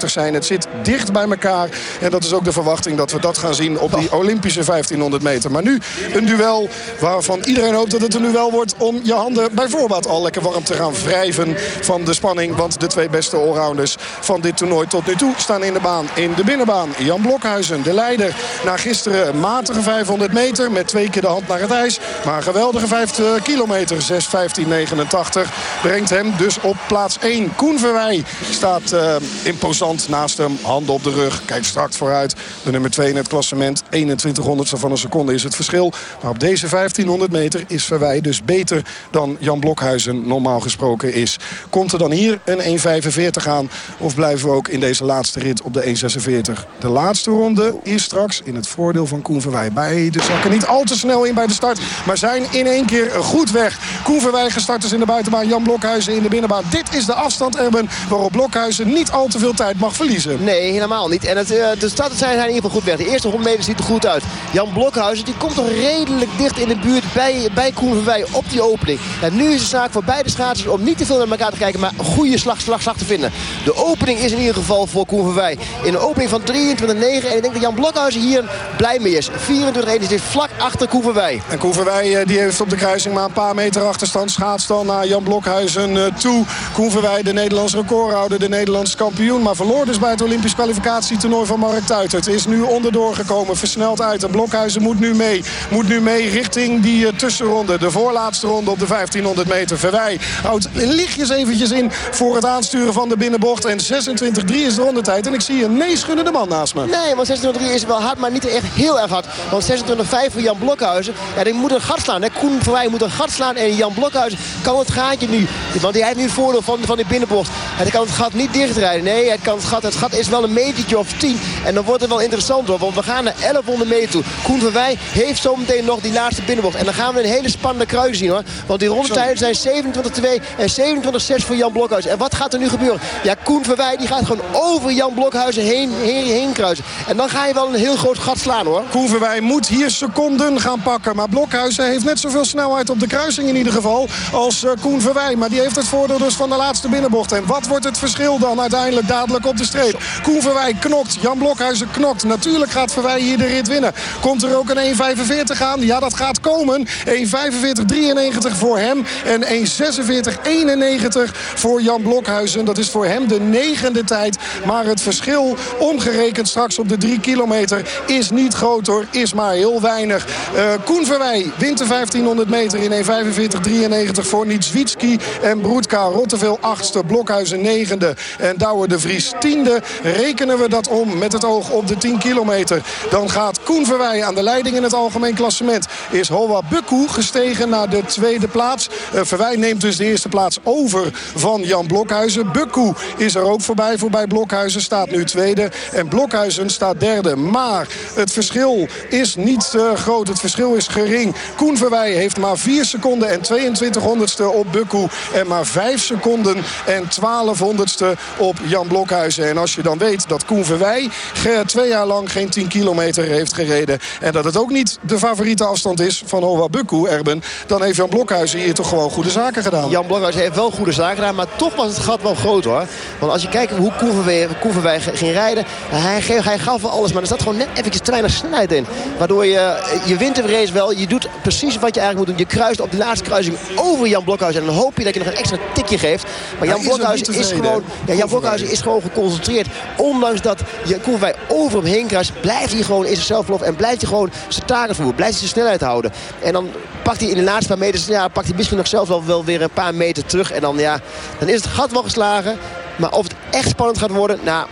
1.46 zijn. Het zit dicht bij elkaar. En dat is ook de verwachting dat we dat gaan zien op die Olympische 1500 meter. Maar nu een duel waarvan iedereen hoopt dat het een duel wordt... om je handen bij voorbaat al lekker warm te gaan wrijven van de spanning. Want de twee beste allrounders van dit toernooi tot nu toe staan in de baan. In de binnenbaan Jan Blokhuizen, de leider. Na gisteren matige 500 meter met twee keer de naar het ijs. Maar een geweldige 5 kilometer, 6.15.89. Brengt hem dus op plaats 1. Koen Verwij staat uh, imposant naast hem. Handen op de rug. Kijkt straks vooruit. De nummer 2 in het klassement. 21 van een seconde is het verschil. Maar op deze 1500 meter is Verwij dus beter dan Jan Blokhuizen normaal gesproken is. Komt er dan hier een 1.45 aan? Of blijven we ook in deze laatste rit op de 1.46? De laatste ronde is straks in het voordeel van Koen Verwij. Beide zakken niet al te snel bij de start. Maar zijn in één keer goed weg. Koen Verwij gestart is in de buitenbaan. Jan Blokhuizen in de binnenbaan. Dit is de afstand, Erben, waarop Blokhuizen niet al te veel tijd mag verliezen. Nee, helemaal niet. En het, uh, de starters zijn in ieder geval goed weg. De eerste 100 meter ziet er goed uit. Jan Blokhuizen die komt toch redelijk dicht in de buurt bij, bij Koen op die opening. En nu is het zaak voor beide schaatsers om niet te veel naar elkaar te kijken, maar goede slag, slag, slag te vinden. De opening is in ieder geval voor Koen. In een opening van 23-9. En ik denk dat Jan Blokhuizen hier blij mee is. 24-1 is dit vlak achter Koen. En Koen Verwij die heeft op de kruising maar een paar meter achterstand. Schaatst dan naar Jan Blokhuizen toe. Koen Verwij, de Nederlandse recordhouder, de Nederlandse kampioen. Maar verloor dus bij het Olympisch kwalificatietoernooi van Mark Tuitert. Is nu onderdoor gekomen, versneld uit. En Blokhuizen moet nu mee. Moet nu mee richting die uh, tussenronde. De voorlaatste ronde op de 1500 meter. Verwij houdt lichtjes eventjes in voor het aansturen van de binnenbocht. En 26-3 is de rondetijd. En ik zie een nee schunnende man naast me. Nee, want 26-3 is wel hard, maar niet echt heel erg hard. Want 26-5 voor Jan Blokhuizen. Ja, die moet een gat slaan. Hè. Koen Verwij moet een gat slaan. En Jan Blokhuizen kan het gaatje nu. Want hij heeft nu het voordeel van, van die binnenbocht. Hij kan het gat niet dichtrijden. Nee, hij kan het gat. Het gat is wel een metertje of 10. En dan wordt het wel interessant hoor. Want we gaan naar 1100 meter toe. Koen Verwij heeft zometeen nog die laatste binnenbocht. En dan gaan we een hele spannende kruis zien hoor. Want die rondetijden zijn 27-2 en 27-6 voor Jan Blokhuizen. En wat gaat er nu gebeuren? Ja, Koen Verwij die gaat gewoon over Jan Blokhuizen heen, heen, heen kruisen. En dan ga je wel een heel groot gat slaan hoor. Koen Verwij moet hier seconden gaan pakken. Maar Blokhuizen heeft net zoveel snelheid op de kruising in ieder geval als uh, Koen Verwij. Maar die heeft het voordeel dus van de laatste binnenbocht. En wat wordt het verschil dan uiteindelijk dadelijk op de streep? Koen Verwij knokt. Jan Blokhuizen knokt. Natuurlijk gaat Verwij hier de rit winnen. Komt er ook een 1.45 aan? Ja, dat gaat komen. 1.45.93 voor hem. En 1.46.91 voor Jan Blokhuizen. Dat is voor hem de negende tijd. Maar het verschil omgerekend straks op de 3 kilometer is niet groot hoor. Is maar heel weinig. Uh, Koen Verwij wint de 1500 meter in 1.45.93 voor Nitswitski en Broedka. Rotteveel achtste, Blokhuizen negende en Douwe de Vries tiende. Rekenen we dat om met het oog op de 10 kilometer. Dan gaat Koen Verwij aan de leiding in het algemeen klassement. Is Hoa Bukku gestegen naar de tweede plaats. Uh, Verwij neemt dus de eerste plaats over van Jan Blokhuizen. Bukku is er ook voorbij. Voorbij Blokhuizen staat nu tweede. En Blokhuizen staat derde. Maar het verschil is niet uh, groot. Het verschil is gering. Koen Verwij heeft maar 4 seconden en 22 honderdste op Bukku. En maar 5 seconden en 12 honderdste op Jan Blokhuizen. En als je dan weet dat Koen Verwij twee jaar lang geen 10 kilometer heeft gereden. En dat het ook niet de favoriete afstand is van Hoa Bukku, Erben. Dan heeft Jan Blokhuizen hier toch gewoon goede zaken gedaan. Jan Blokhuizen heeft wel goede zaken gedaan. Maar toch was het gat wel groot hoor. Want als je kijkt hoe Koen Verwij ging rijden. Hij, hij gaf wel alles. Maar er zat gewoon net eventjes te weinig snelheid in. Waardoor je, je wint de wel. Je doet precies wat je eigenlijk moet doen. Je kruist op de laatste kruising over Jan Blokhuizen. En dan hoop je dat je nog een extra tikje geeft. Maar Jan Blokhuizen is, gewoon, ja, Jan Blokhuizen is gewoon geconcentreerd. Ondanks dat je Koen Verwij over hem heen kruist. Blijft hij gewoon in zijn zelflof. En blijft hij gewoon zijn taken voeren. Blijft hij zijn snelheid houden. En dan pakt hij in de laatste paar meters. Ja, pakt hij misschien nog zelf wel, wel weer een paar meter terug. En dan, ja, dan is het gat wel geslagen. Maar of het echt spannend gaat worden, nou,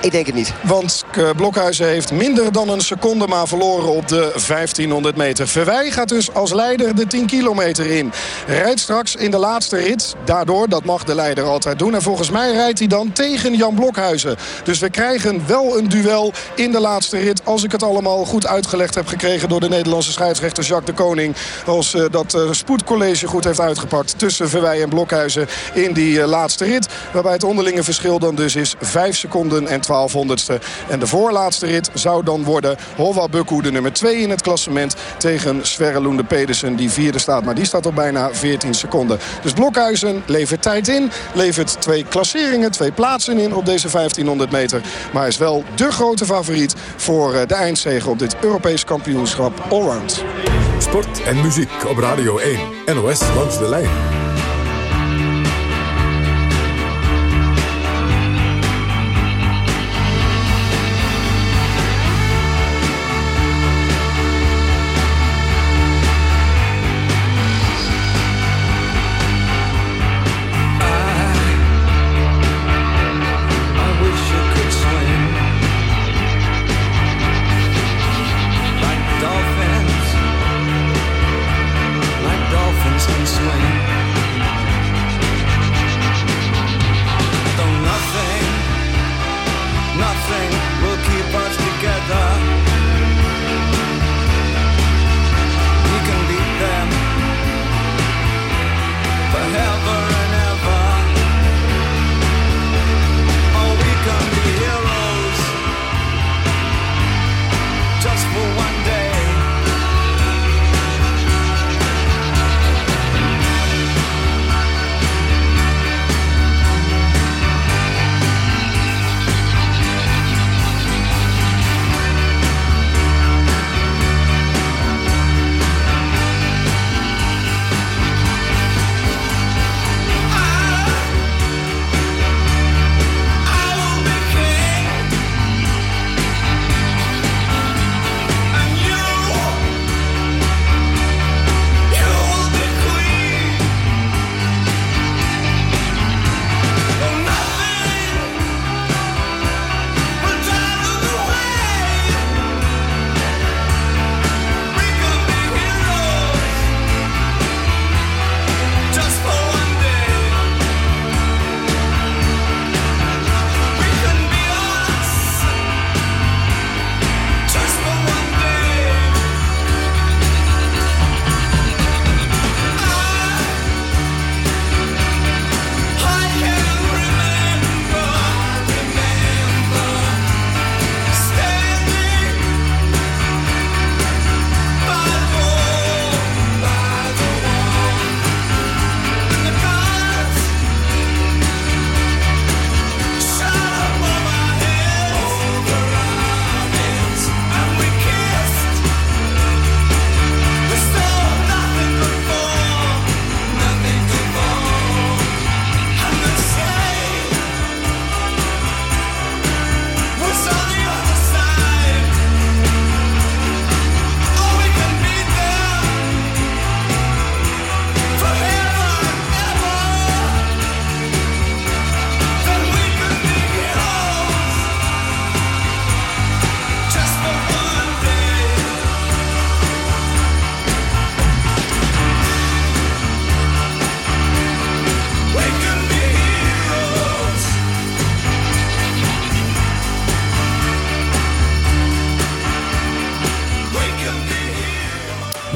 ik denk het niet. Want eh, Blokhuizen heeft minder dan een seconde maar verloren op de 1500 meter. Verwij gaat dus als leider de 10 kilometer in. Rijdt straks in de laatste rit. Daardoor, dat mag de leider altijd doen. En volgens mij rijdt hij dan tegen Jan Blokhuizen. Dus we krijgen wel een duel in de laatste rit. Als ik het allemaal goed uitgelegd heb gekregen door de Nederlandse scheidsrechter Jacques de Koning. Als uh, dat uh, spoedcollege goed heeft uitgepakt tussen Verwij en Blokhuizen in die laatste rit. Waarbij het onderlinge verschil dan dus is 5 seconden en 1200ste. En de voorlaatste rit zou dan worden Hova Bukku, de nummer 2 in het klassement... tegen Sverre Loende Pedersen, die vierde staat. Maar die staat op bijna 14 seconden. Dus Blokhuizen levert tijd in. Levert twee klasseringen, twee plaatsen in op deze 1500 meter. Maar is wel de grote favoriet voor eh, de eindzege op dit Europees kampioenschap allround. Sport en muziek op Radio 1. NOS langs de lijn.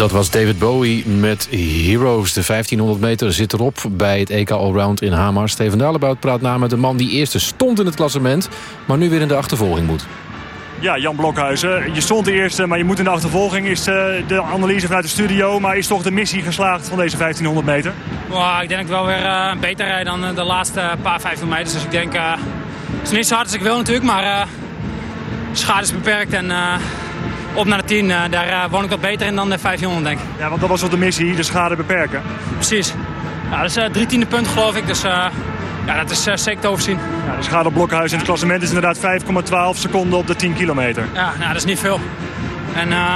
Dat was David Bowie met Heroes. De 1500 meter zit erop bij het EK Allround in Hamar. Steven Dalebout praat na met de man die eerste stond in het klassement... maar nu weer in de achtervolging moet. Ja, Jan Blokhuizen. Je stond de eerste, maar je moet in de achtervolging. Is eh, de analyse vanuit de studio, maar is toch de missie geslaagd van deze 1500 meter? Wow, ik denk wel weer uh, beter rijden dan eh, de laatste paar 1500 meters. Dus ik denk, uh, het is niet zo hard als ik wil natuurlijk, maar schade is beperkt. En op naar de 10, daar woon ik wat beter in dan de 1500 denk ik. Ja, want dat was wel de missie, de schade beperken. Precies. Ja, dat is drie tiende punt geloof ik, dus ja, dat is uh, zeker te overzien. Ja, de schade op Blokhuis in het klassement is inderdaad 5,12 seconden op de 10 kilometer. Ja, nou, dat is niet veel. En uh,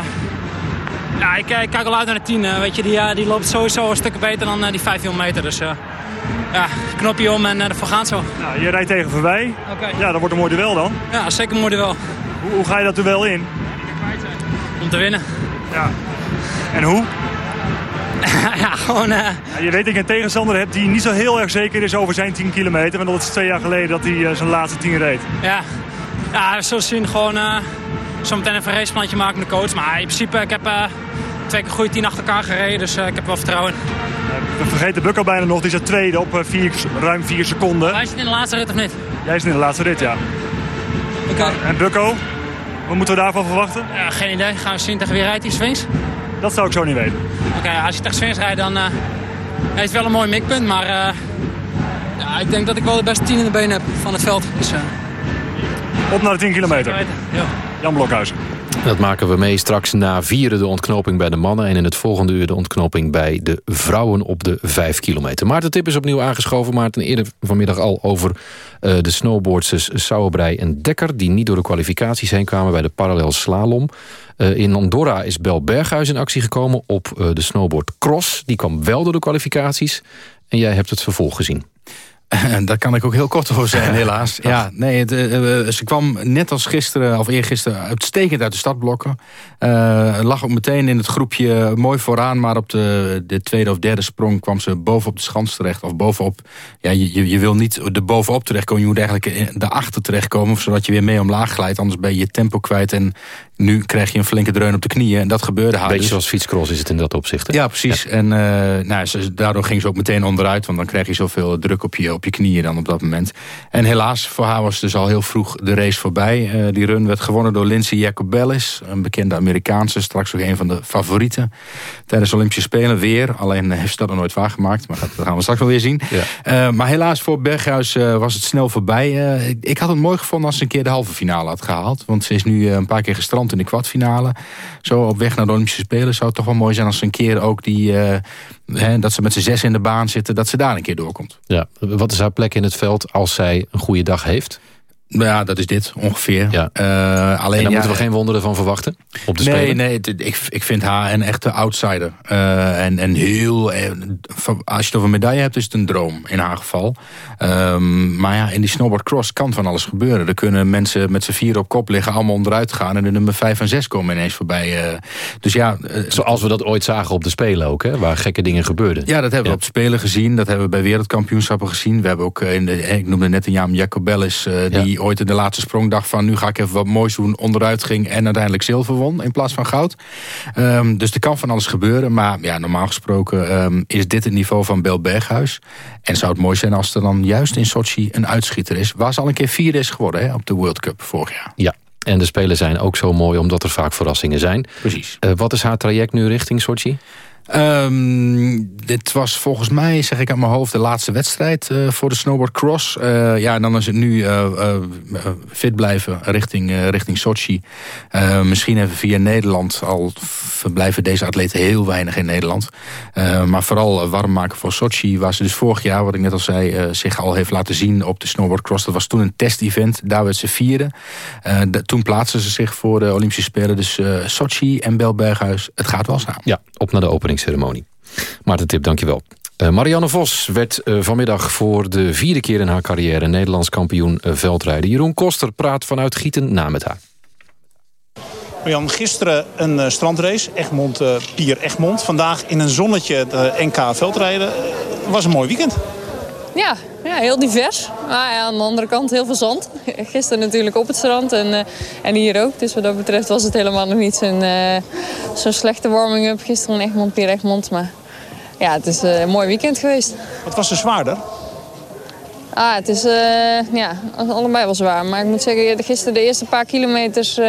ja, ik, ik, kijk al uit naar de 10. Uh, weet je, die, die loopt sowieso een stuk beter dan die 500 meter. Dus ja, knopje om en ervoor gaan zo. Ja, je rijdt tegen voorbij. Okay. Ja, dat wordt een mooi duel dan. Ja, zeker een mooi duel. Hoe, hoe ga je dat duel in? Om te winnen. Ja. En hoe? ja, gewoon... Uh... Ja, je weet dat je een tegenstander hebt die niet zo heel erg zeker is over zijn 10 kilometer. Want dat is twee jaar geleden dat hij uh, zijn laatste 10 reed. Ja, ja zo zien gewoon uh, zometeen even een raceplantje maken met de coach. Maar in principe, ik heb twee keer goede 10 achter elkaar gereden. Dus ik heb wel vertrouwen in. We vergeten Bukko bijna nog. Die is het tweede op vier, ruim 4 seconden. Hij zit in de laatste rit of niet? Jij zit in de laatste rit, ja. Oké. Okay. En Bukko? Wat moeten we daarvan verwachten? Ja, geen idee. Gaan we zien tegen wie rijdt die Sphinx? Dat zou ik zo niet weten. Oké, okay, als je tegen Sphinx rijdt, dan uh, heeft wel een mooi mikpunt. Maar uh, ja, ik denk dat ik wel de beste 10 in de benen heb van het veld. Dus, uh, Op naar de 10 kilometer. Ja. Jan Blokhuizen. Dat maken we mee straks na vieren de ontknoping bij de mannen... en in het volgende uur de ontknoping bij de vrouwen op de 5 kilometer. Maarten Tip is opnieuw aangeschoven. Maarten eerder vanmiddag al over uh, de snowboardsters Sauerbrei en Dekker... die niet door de kwalificaties heen kwamen bij de parallel slalom. Uh, in Andorra is Bel Berghuis in actie gekomen op uh, de snowboard cross. Die kwam wel door de kwalificaties. En jij hebt het vervolg gezien. Daar kan ik ook heel kort over zijn, helaas. Ja, nee, het, uh, ze kwam net als gisteren, of eergisteren, uitstekend uit de startblokken. Uh, lag ook meteen in het groepje mooi vooraan, maar op de, de tweede of derde sprong kwam ze bovenop de schans terecht. Of bovenop, ja, je, je wil niet er bovenop terechtkomen, je moet eigenlijk daarachter terechtkomen, zodat je weer mee omlaag glijdt. Anders ben je je tempo kwijt en nu krijg je een flinke dreun op de knieën. En dat gebeurde haar. Beetje dus. zoals fietscross is het in dat opzicht. Hè? Ja, precies. En uh, nou, daardoor ging ze ook meteen onderuit, want dan krijg je zoveel druk op je op je knieën dan op dat moment. En helaas, voor haar was dus al heel vroeg de race voorbij. Uh, die run werd gewonnen door Lindsay Jacobellis. Een bekende Amerikaanse, straks ook een van de favorieten. Tijdens de Olympische Spelen weer. Alleen heeft ze dat nog nooit waargemaakt. Maar dat gaan we straks wel weer zien. Ja. Uh, maar helaas voor Berghuis was het snel voorbij. Ik, ik, had het mooi gevonden als ze een keer de halve finale had gehaald. Want ze is nu een paar keer gestrand in de kwartfinale. Zo op weg naar de Olympische Spelen zou het toch wel mooi zijn als ze een keer ook die He, dat ze met z'n zes in de baan zitten, dat ze daar een keer doorkomt. Ja, wat is haar plek in het veld als zij een goede dag heeft? Ja, dat is dit ongeveer. Ja. Uh, alleen, en daar ja, moeten we geen wonderen van verwachten? Op de nee, spelen? nee ik, ik vind haar een echte outsider. Uh, en, en heel... Als je het over medaille hebt, is het een droom in haar geval. Um, maar ja, in die snowboardcross kan van alles gebeuren. Er kunnen mensen met z'n vier op kop liggen, allemaal onderuit gaan... en de nummer vijf en zes komen ineens voorbij. Uh, dus ja... Zoals we dat ooit zagen op de Spelen ook, hè? waar gekke dingen gebeurden. Ja, dat hebben we op de Spelen gezien. Dat hebben we bij wereldkampioenschappen gezien. We hebben ook, in de, ik noemde net een Jaam Jacobellis... die ooit in de laatste sprong dacht van... nu ga ik even wat moois doen, onderuit ging... en uiteindelijk zilver won in plaats van goud. Um, dus er kan van alles gebeuren. Maar ja, normaal gesproken um, is dit het niveau van Bel Berghuis. En zou het mooi zijn als er dan juist in Sochi een uitschieter is... waar ze al een keer vierde is geworden hè, op de World Cup vorig jaar. Ja, en de Spelen zijn ook zo mooi omdat er vaak verrassingen zijn. Precies. Uh, wat is haar traject nu richting Sochi? Um, dit was volgens mij, zeg ik uit mijn hoofd, de laatste wedstrijd uh, voor de snowboard cross. Uh, ja, en dan is het nu uh, fit blijven richting, richting Sochi. misschien even via Nederland, al verblijven deze atleten heel weinig in Nederland. maar vooral warm maken voor Sochi, waar ze dus vorig jaar, wat ik net al zei, zich al heeft laten zien op de snowboard cross. Dat was toen een test-event, daar werd ze vierde. De, toen plaatsten ze zich voor de Olympische Spelen. Dus Sochi en Belberghuis, het gaat wel samen. Ja, op naar de opening ceremonie. Maarten Tip, dankjewel. Uh, Marianne Vos werd uh, vanmiddag voor de vierde keer in haar carrière... Nederlands kampioen uh, veldrijden. Jeroen Koster praat vanuit Gieten na met haar. Marianne, gisteren een strandrace, Egmond, Pier Egmond. Vandaag in een zonnetje de NK veldrijden. was een mooi weekend. Ja, ja, heel divers. Maar ja, aan de andere kant heel veel zand. Gisteren natuurlijk op het strand en, uh, en hier ook. Dus wat dat betreft was het helemaal nog niet zo'n uh, zo'n slechte warming-up. Gisteren in Egmond, Pier Egmond. Maar ja, het is een mooi weekend geweest. Wat was er zwaarder? Ah, het is ja, allebei wel zwaar. Maar ik moet zeggen, gisteren de eerste paar kilometers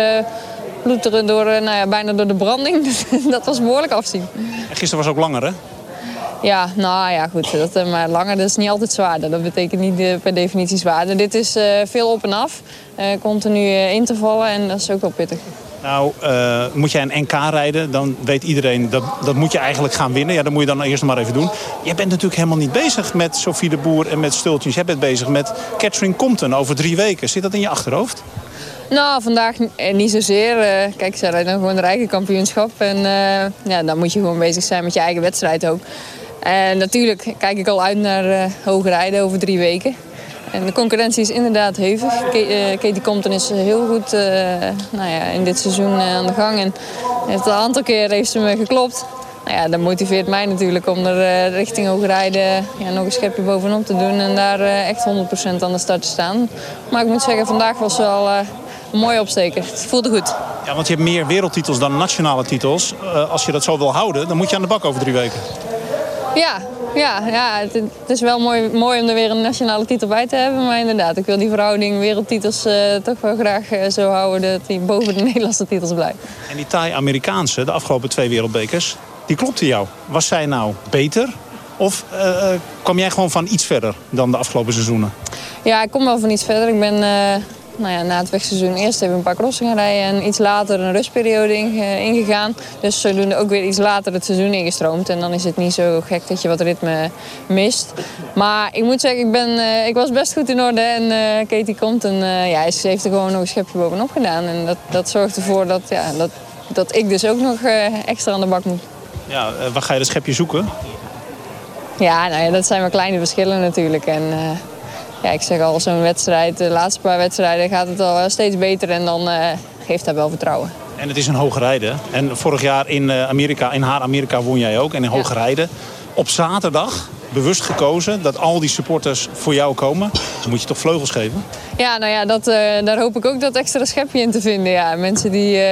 ploeteren door, nou ja, bijna door de branding. dat was behoorlijk afzien. En gisteren was ook langer, hè? Ja, nou ja, goed. Dat, maar langer dat is niet altijd zwaarder. Dat betekent niet per definitie zwaarder. Dit is uh, veel op en af. Continu in te vallen en dat is ook wel pittig. Nou, moet jij een NK rijden, dan weet iedereen dat, dat moet je eigenlijk gaan winnen. Ja, dat moet je dan eerst maar even doen. Jij bent natuurlijk helemaal niet bezig met Sophie de Boer en met Stultjes. Jij bent bezig met Catherine Compton over drie weken. Zit dat in je achterhoofd? Nou, vandaag niet zozeer. kijk, ze rijden gewoon een eigen kampioenschap. En ja, dan moet je gewoon bezig zijn met je eigen wedstrijd ook. En natuurlijk kijk ik al uit naar uh, rijden over drie weken. En de concurrentie is inderdaad hevig. Katie Compton is heel goed uh, nou ja, in dit seizoen aan de gang. En heeft een aantal keer heeft ze me geklopt. Nou ja, dat motiveert mij natuurlijk om er richting hoge rijden ja, nog een schepje bovenop te doen. En daar echt 100% aan de start te staan. Maar ik moet zeggen, vandaag was wel een mooie opsteker. Het voelde goed. Ja, want je hebt meer wereldtitels dan nationale titels. als je dat zo wil houden, dan moet je aan de bak over drie weken. Ja, ja, ja het, het, is wel mooi, mooi om er weer een nationale titel bij te hebben. Maar inderdaad, ik wil die verhouding wereldtitels uh, toch wel graag uh, zo houden... dat die boven de Nederlandse titels blijft. En die Thai-Amerikaanse, de afgelopen twee wereldbekers... die klopte jou. Was zij nou beter? Of uh, kwam jij gewoon van iets verder dan de afgelopen seizoenen? Ja, ik kom wel van iets verder. Ik ben nou ja, na het wegseizoen eerst even een paar crossingen rijden en iets later een rustperiode ingegaan. Dus zodoende ook weer iets later het seizoen ingestroomd. En dan is het niet zo gek dat je wat ritme mist. Maar ik moet zeggen, ik, ben, uh, ik was best goed in orde. En uh, Katie komt en uh, ja, ze heeft er gewoon nog een schepje bovenop gedaan. En dat, dat zorgt ervoor dat, ja, dat, dat ik dus ook nog extra aan de bak moet. Ja, waar ga je dat schepje zoeken? Ja, nou ja, dat zijn wel kleine verschillen natuurlijk. En, ja, ik zeg al, zo'n wedstrijd, de laatste paar wedstrijden gaat het al steeds beter en dan uh, geeft dat wel vertrouwen. En het is een hoge rijden. En vorig jaar in Amerika, in haar Amerika won jij ook en in hoge rijden. Op zaterdag bewust gekozen dat al die supporters voor jou komen. Dan moet je toch vleugels geven? Ja, nou ja, dat, uh, daar hoop ik ook dat extra schepje in te vinden. Ja, mensen die, uh,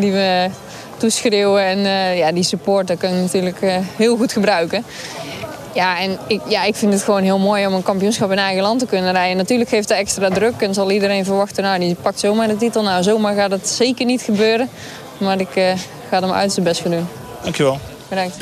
die me toeschreeuwen en uh, ja, die support, dat kan ik natuurlijk heel goed gebruiken. Ja, en ik, ja, ik vind het gewoon heel mooi om een kampioenschap in eigen land te kunnen rijden. Natuurlijk geeft dat extra druk en zal iedereen verwachten... nou, die pakt zomaar de titel. Nou, zomaar gaat het zeker niet gebeuren. Maar ik uh, ga er mijn uiterste best voor doen. Dankjewel. Bedankt.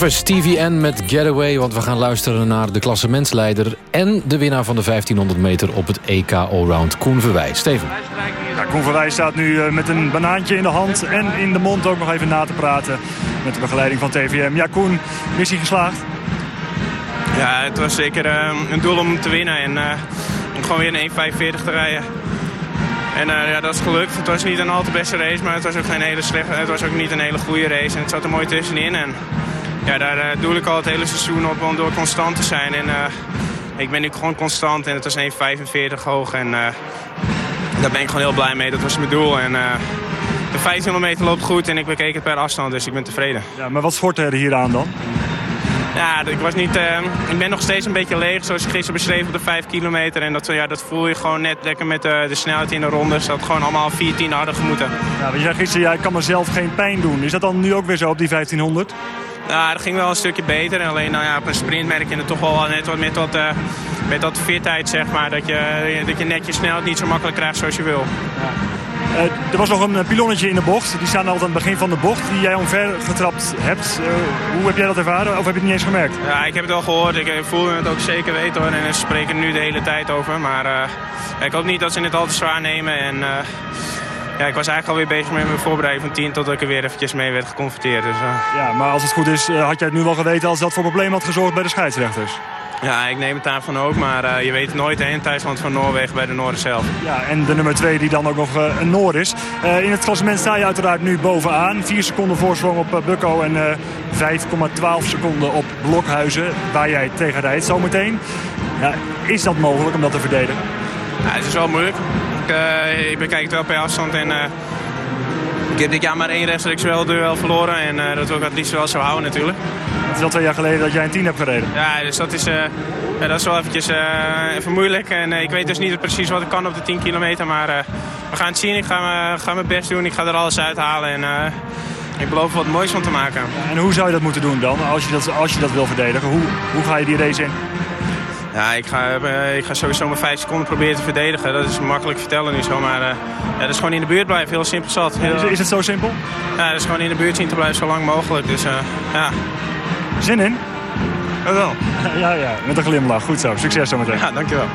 Zover Stevie N met Getaway, want we gaan luisteren naar de klassementsleider... en de winnaar van de 1500 meter op het EK Allround, Koen Verwij. Steven. Ja, Koen Verwij staat nu eh, met een banaantje in de hand en in de mond ook nog even na te praten met de begeleiding van TVM. Ja, Koen, missie geslaagd? Ja, het was zeker een doel om te winnen en om gewoon weer een 1.45 te rijden. En ja, dat is gelukt. Het was niet een al te beste race, maar het was ook geen hele slechte, het was ook niet een hele goede race. En het zat er mooi tussenin. En ja, daar doe ik al het hele seizoen op om door constant te zijn. En ik ben nu gewoon constant en het was 1,45 hoog. En daar ben ik gewoon heel blij mee. Dat was mijn doel. En, de 5 kilometer loopt goed en ik bekeek het per afstand, dus ik ben tevreden. Ja, maar wat schort er hier aan dan? Ja, ik, was niet, uh, ik ben nog steeds een beetje leeg, zoals ik gisteren beschreef op de 5 kilometer. En dat, ja, dat voel je gewoon net lekker met de, de snelheid in de rondes. Dat had gewoon allemaal 14 harder gemoeten. Ja, je zei gisteren, ja, ik kan mezelf geen pijn doen. Is dat dan nu ook weer zo op die 1500? Ja, dat ging wel een stukje beter. Alleen nou ja, op een sprint merk je het toch wel net wat met wat, uh, met wat fitheid, zeg maar. Dat je, dat je net je snelheid niet zo makkelijk krijgt zoals je wil. Ja. Uh, er was nog een eh, pilonnetje in de bocht. Die staan altijd aan het begin van de bocht die jij omver getrapt hebt. Uh, hoe heb jij dat ervaren of heb je het niet eens gemerkt? Ja, ik heb het al gehoord. Ik voel het ook zeker weten hoor. En ze spreken er nu de hele tijd over. Maar ik hoop niet dat ze het al te zwaar nemen. En ja, ik was eigenlijk alweer bezig met mijn voorbereiding van 10 totdat ik er weer eventjes mee werd geconfronteerd. Dus, Ja, maar als het goed is, had jij het nu wel geweten als dat voor problemen had gezorgd bij de scheidsrechters? Ja, ik neem het daarvan ook, maar uh, je weet het nooit in thuisland van Noorwegen bij de Noorden zelf. Ja, en de nummer 2 die dan ook nog uh, een Noor is. Uh, in het klassement sta je uiteraard nu bovenaan. 4 seconden voorsprong op Bukko en 5,12 seconden op Blokhuizen, waar jij tegen rijdt zometeen. Ja, is dat mogelijk om dat te verdedigen? Ja, het is wel moeilijk. Ik, ik bekijk het wel per afstand en ik heb dit jaar maar één rechtstreeks wel duel verloren en dat wil ik het liefst wel zo houden natuurlijk. Het is al twee jaar geleden dat jij een 10 hebt gereden. Ja, dus dat is, ja, dat is wel eventjes, even moeilijk. En ik weet dus niet precies wat ik kan op de 10 kilometer. Maar we gaan het zien. Ik ga, ga mijn best doen. Ik ga er alles uithalen. En ik beloof wat moois van te maken. En hoe zou je dat moeten doen dan, als je dat, als je dat wil verdedigen? Hoe, hoe ga je die race in? Ja, ik ga, ik ga sowieso mijn 5 seconden proberen te verdedigen. Dat is makkelijk vertellen nu zo, maar ja, dat is gewoon in de buurt blijven. Heel simpel zat. Heel... Is, is, het zo simpel? Ja, dat is gewoon in de buurt zien te blijven zo lang mogelijk. Dus ja... Zin in? Ja, wel. Ja, ja, met een glimlach. Goed zo. Succes zometeen. Ja, dankjewel.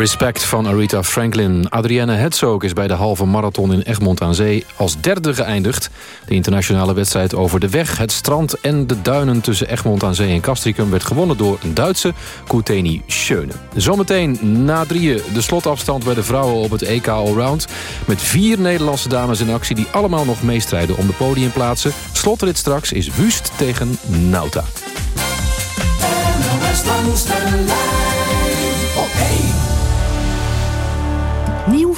Respect van Aretha Franklin. Adrienne Herzog is bij de halve marathon in Egmond aan Zee als derde geëindigd. De internationale wedstrijd over de weg, het strand en de duinen tussen Egmond aan Zee en Castricum werd gewonnen door een Duitse, Kouteni Schöne. Zometeen na drieën de slotafstand bij de vrouwen op het EK Allround. Met vier Nederlandse dames in actie die allemaal nog meestrijden om de podiumplaatsen. Slotrit straks is Wust tegen Nauta.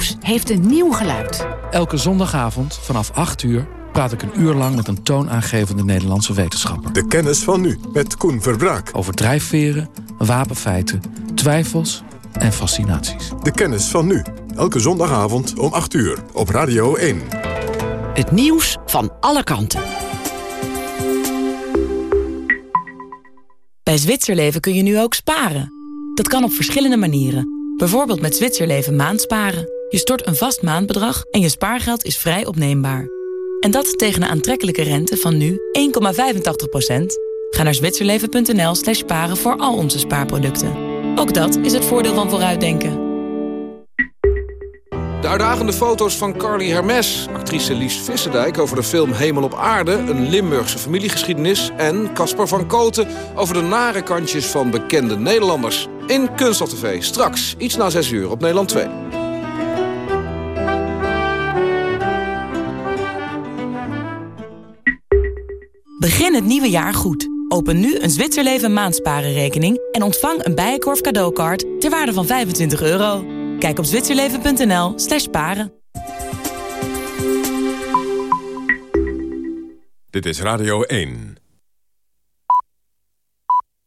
Nieuws heeft een nieuw geluid. Elke zondagavond vanaf 8 uur praat ik een uur lang met een toonaangevende Nederlandse wetenschapper. De kennis van nu, met Koen Verbraak. Over drijfveren, wapenfeiten, twijfels en fascinaties. De kennis van nu, elke zondagavond om 8 uur op Radio 1. Het nieuws van alle kanten. Bij Zwitserleven kun je nu ook sparen. Dat kan op verschillende manieren. Bijvoorbeeld met Zwitserleven maandsparen. Je stort een vast maandbedrag en je spaargeld is vrij opneembaar. En dat tegen een aantrekkelijke rente van nu 1,85%. Ga naar zwitserleven.nl slash sparen voor al onze spaarproducten. Ook dat is het voordeel van vooruitdenken. De uitdagende foto's van Carly Hermes, actrice Lies Visserdijk... over de film Hemel op Aarde, een Limburgse familiegeschiedenis... en Caspar van Koten over de nare kantjes van bekende Nederlanders. In Kunststof TV, straks, iets na 6 uur op Nederland 2. Begin het nieuwe jaar goed. Open nu een Zwitserleven maandsparenrekening... en ontvang een Bijenkorf cadeaukaart ter waarde van 25 euro. Kijk op zwitserleven.nl slash paren. Dit is Radio 1.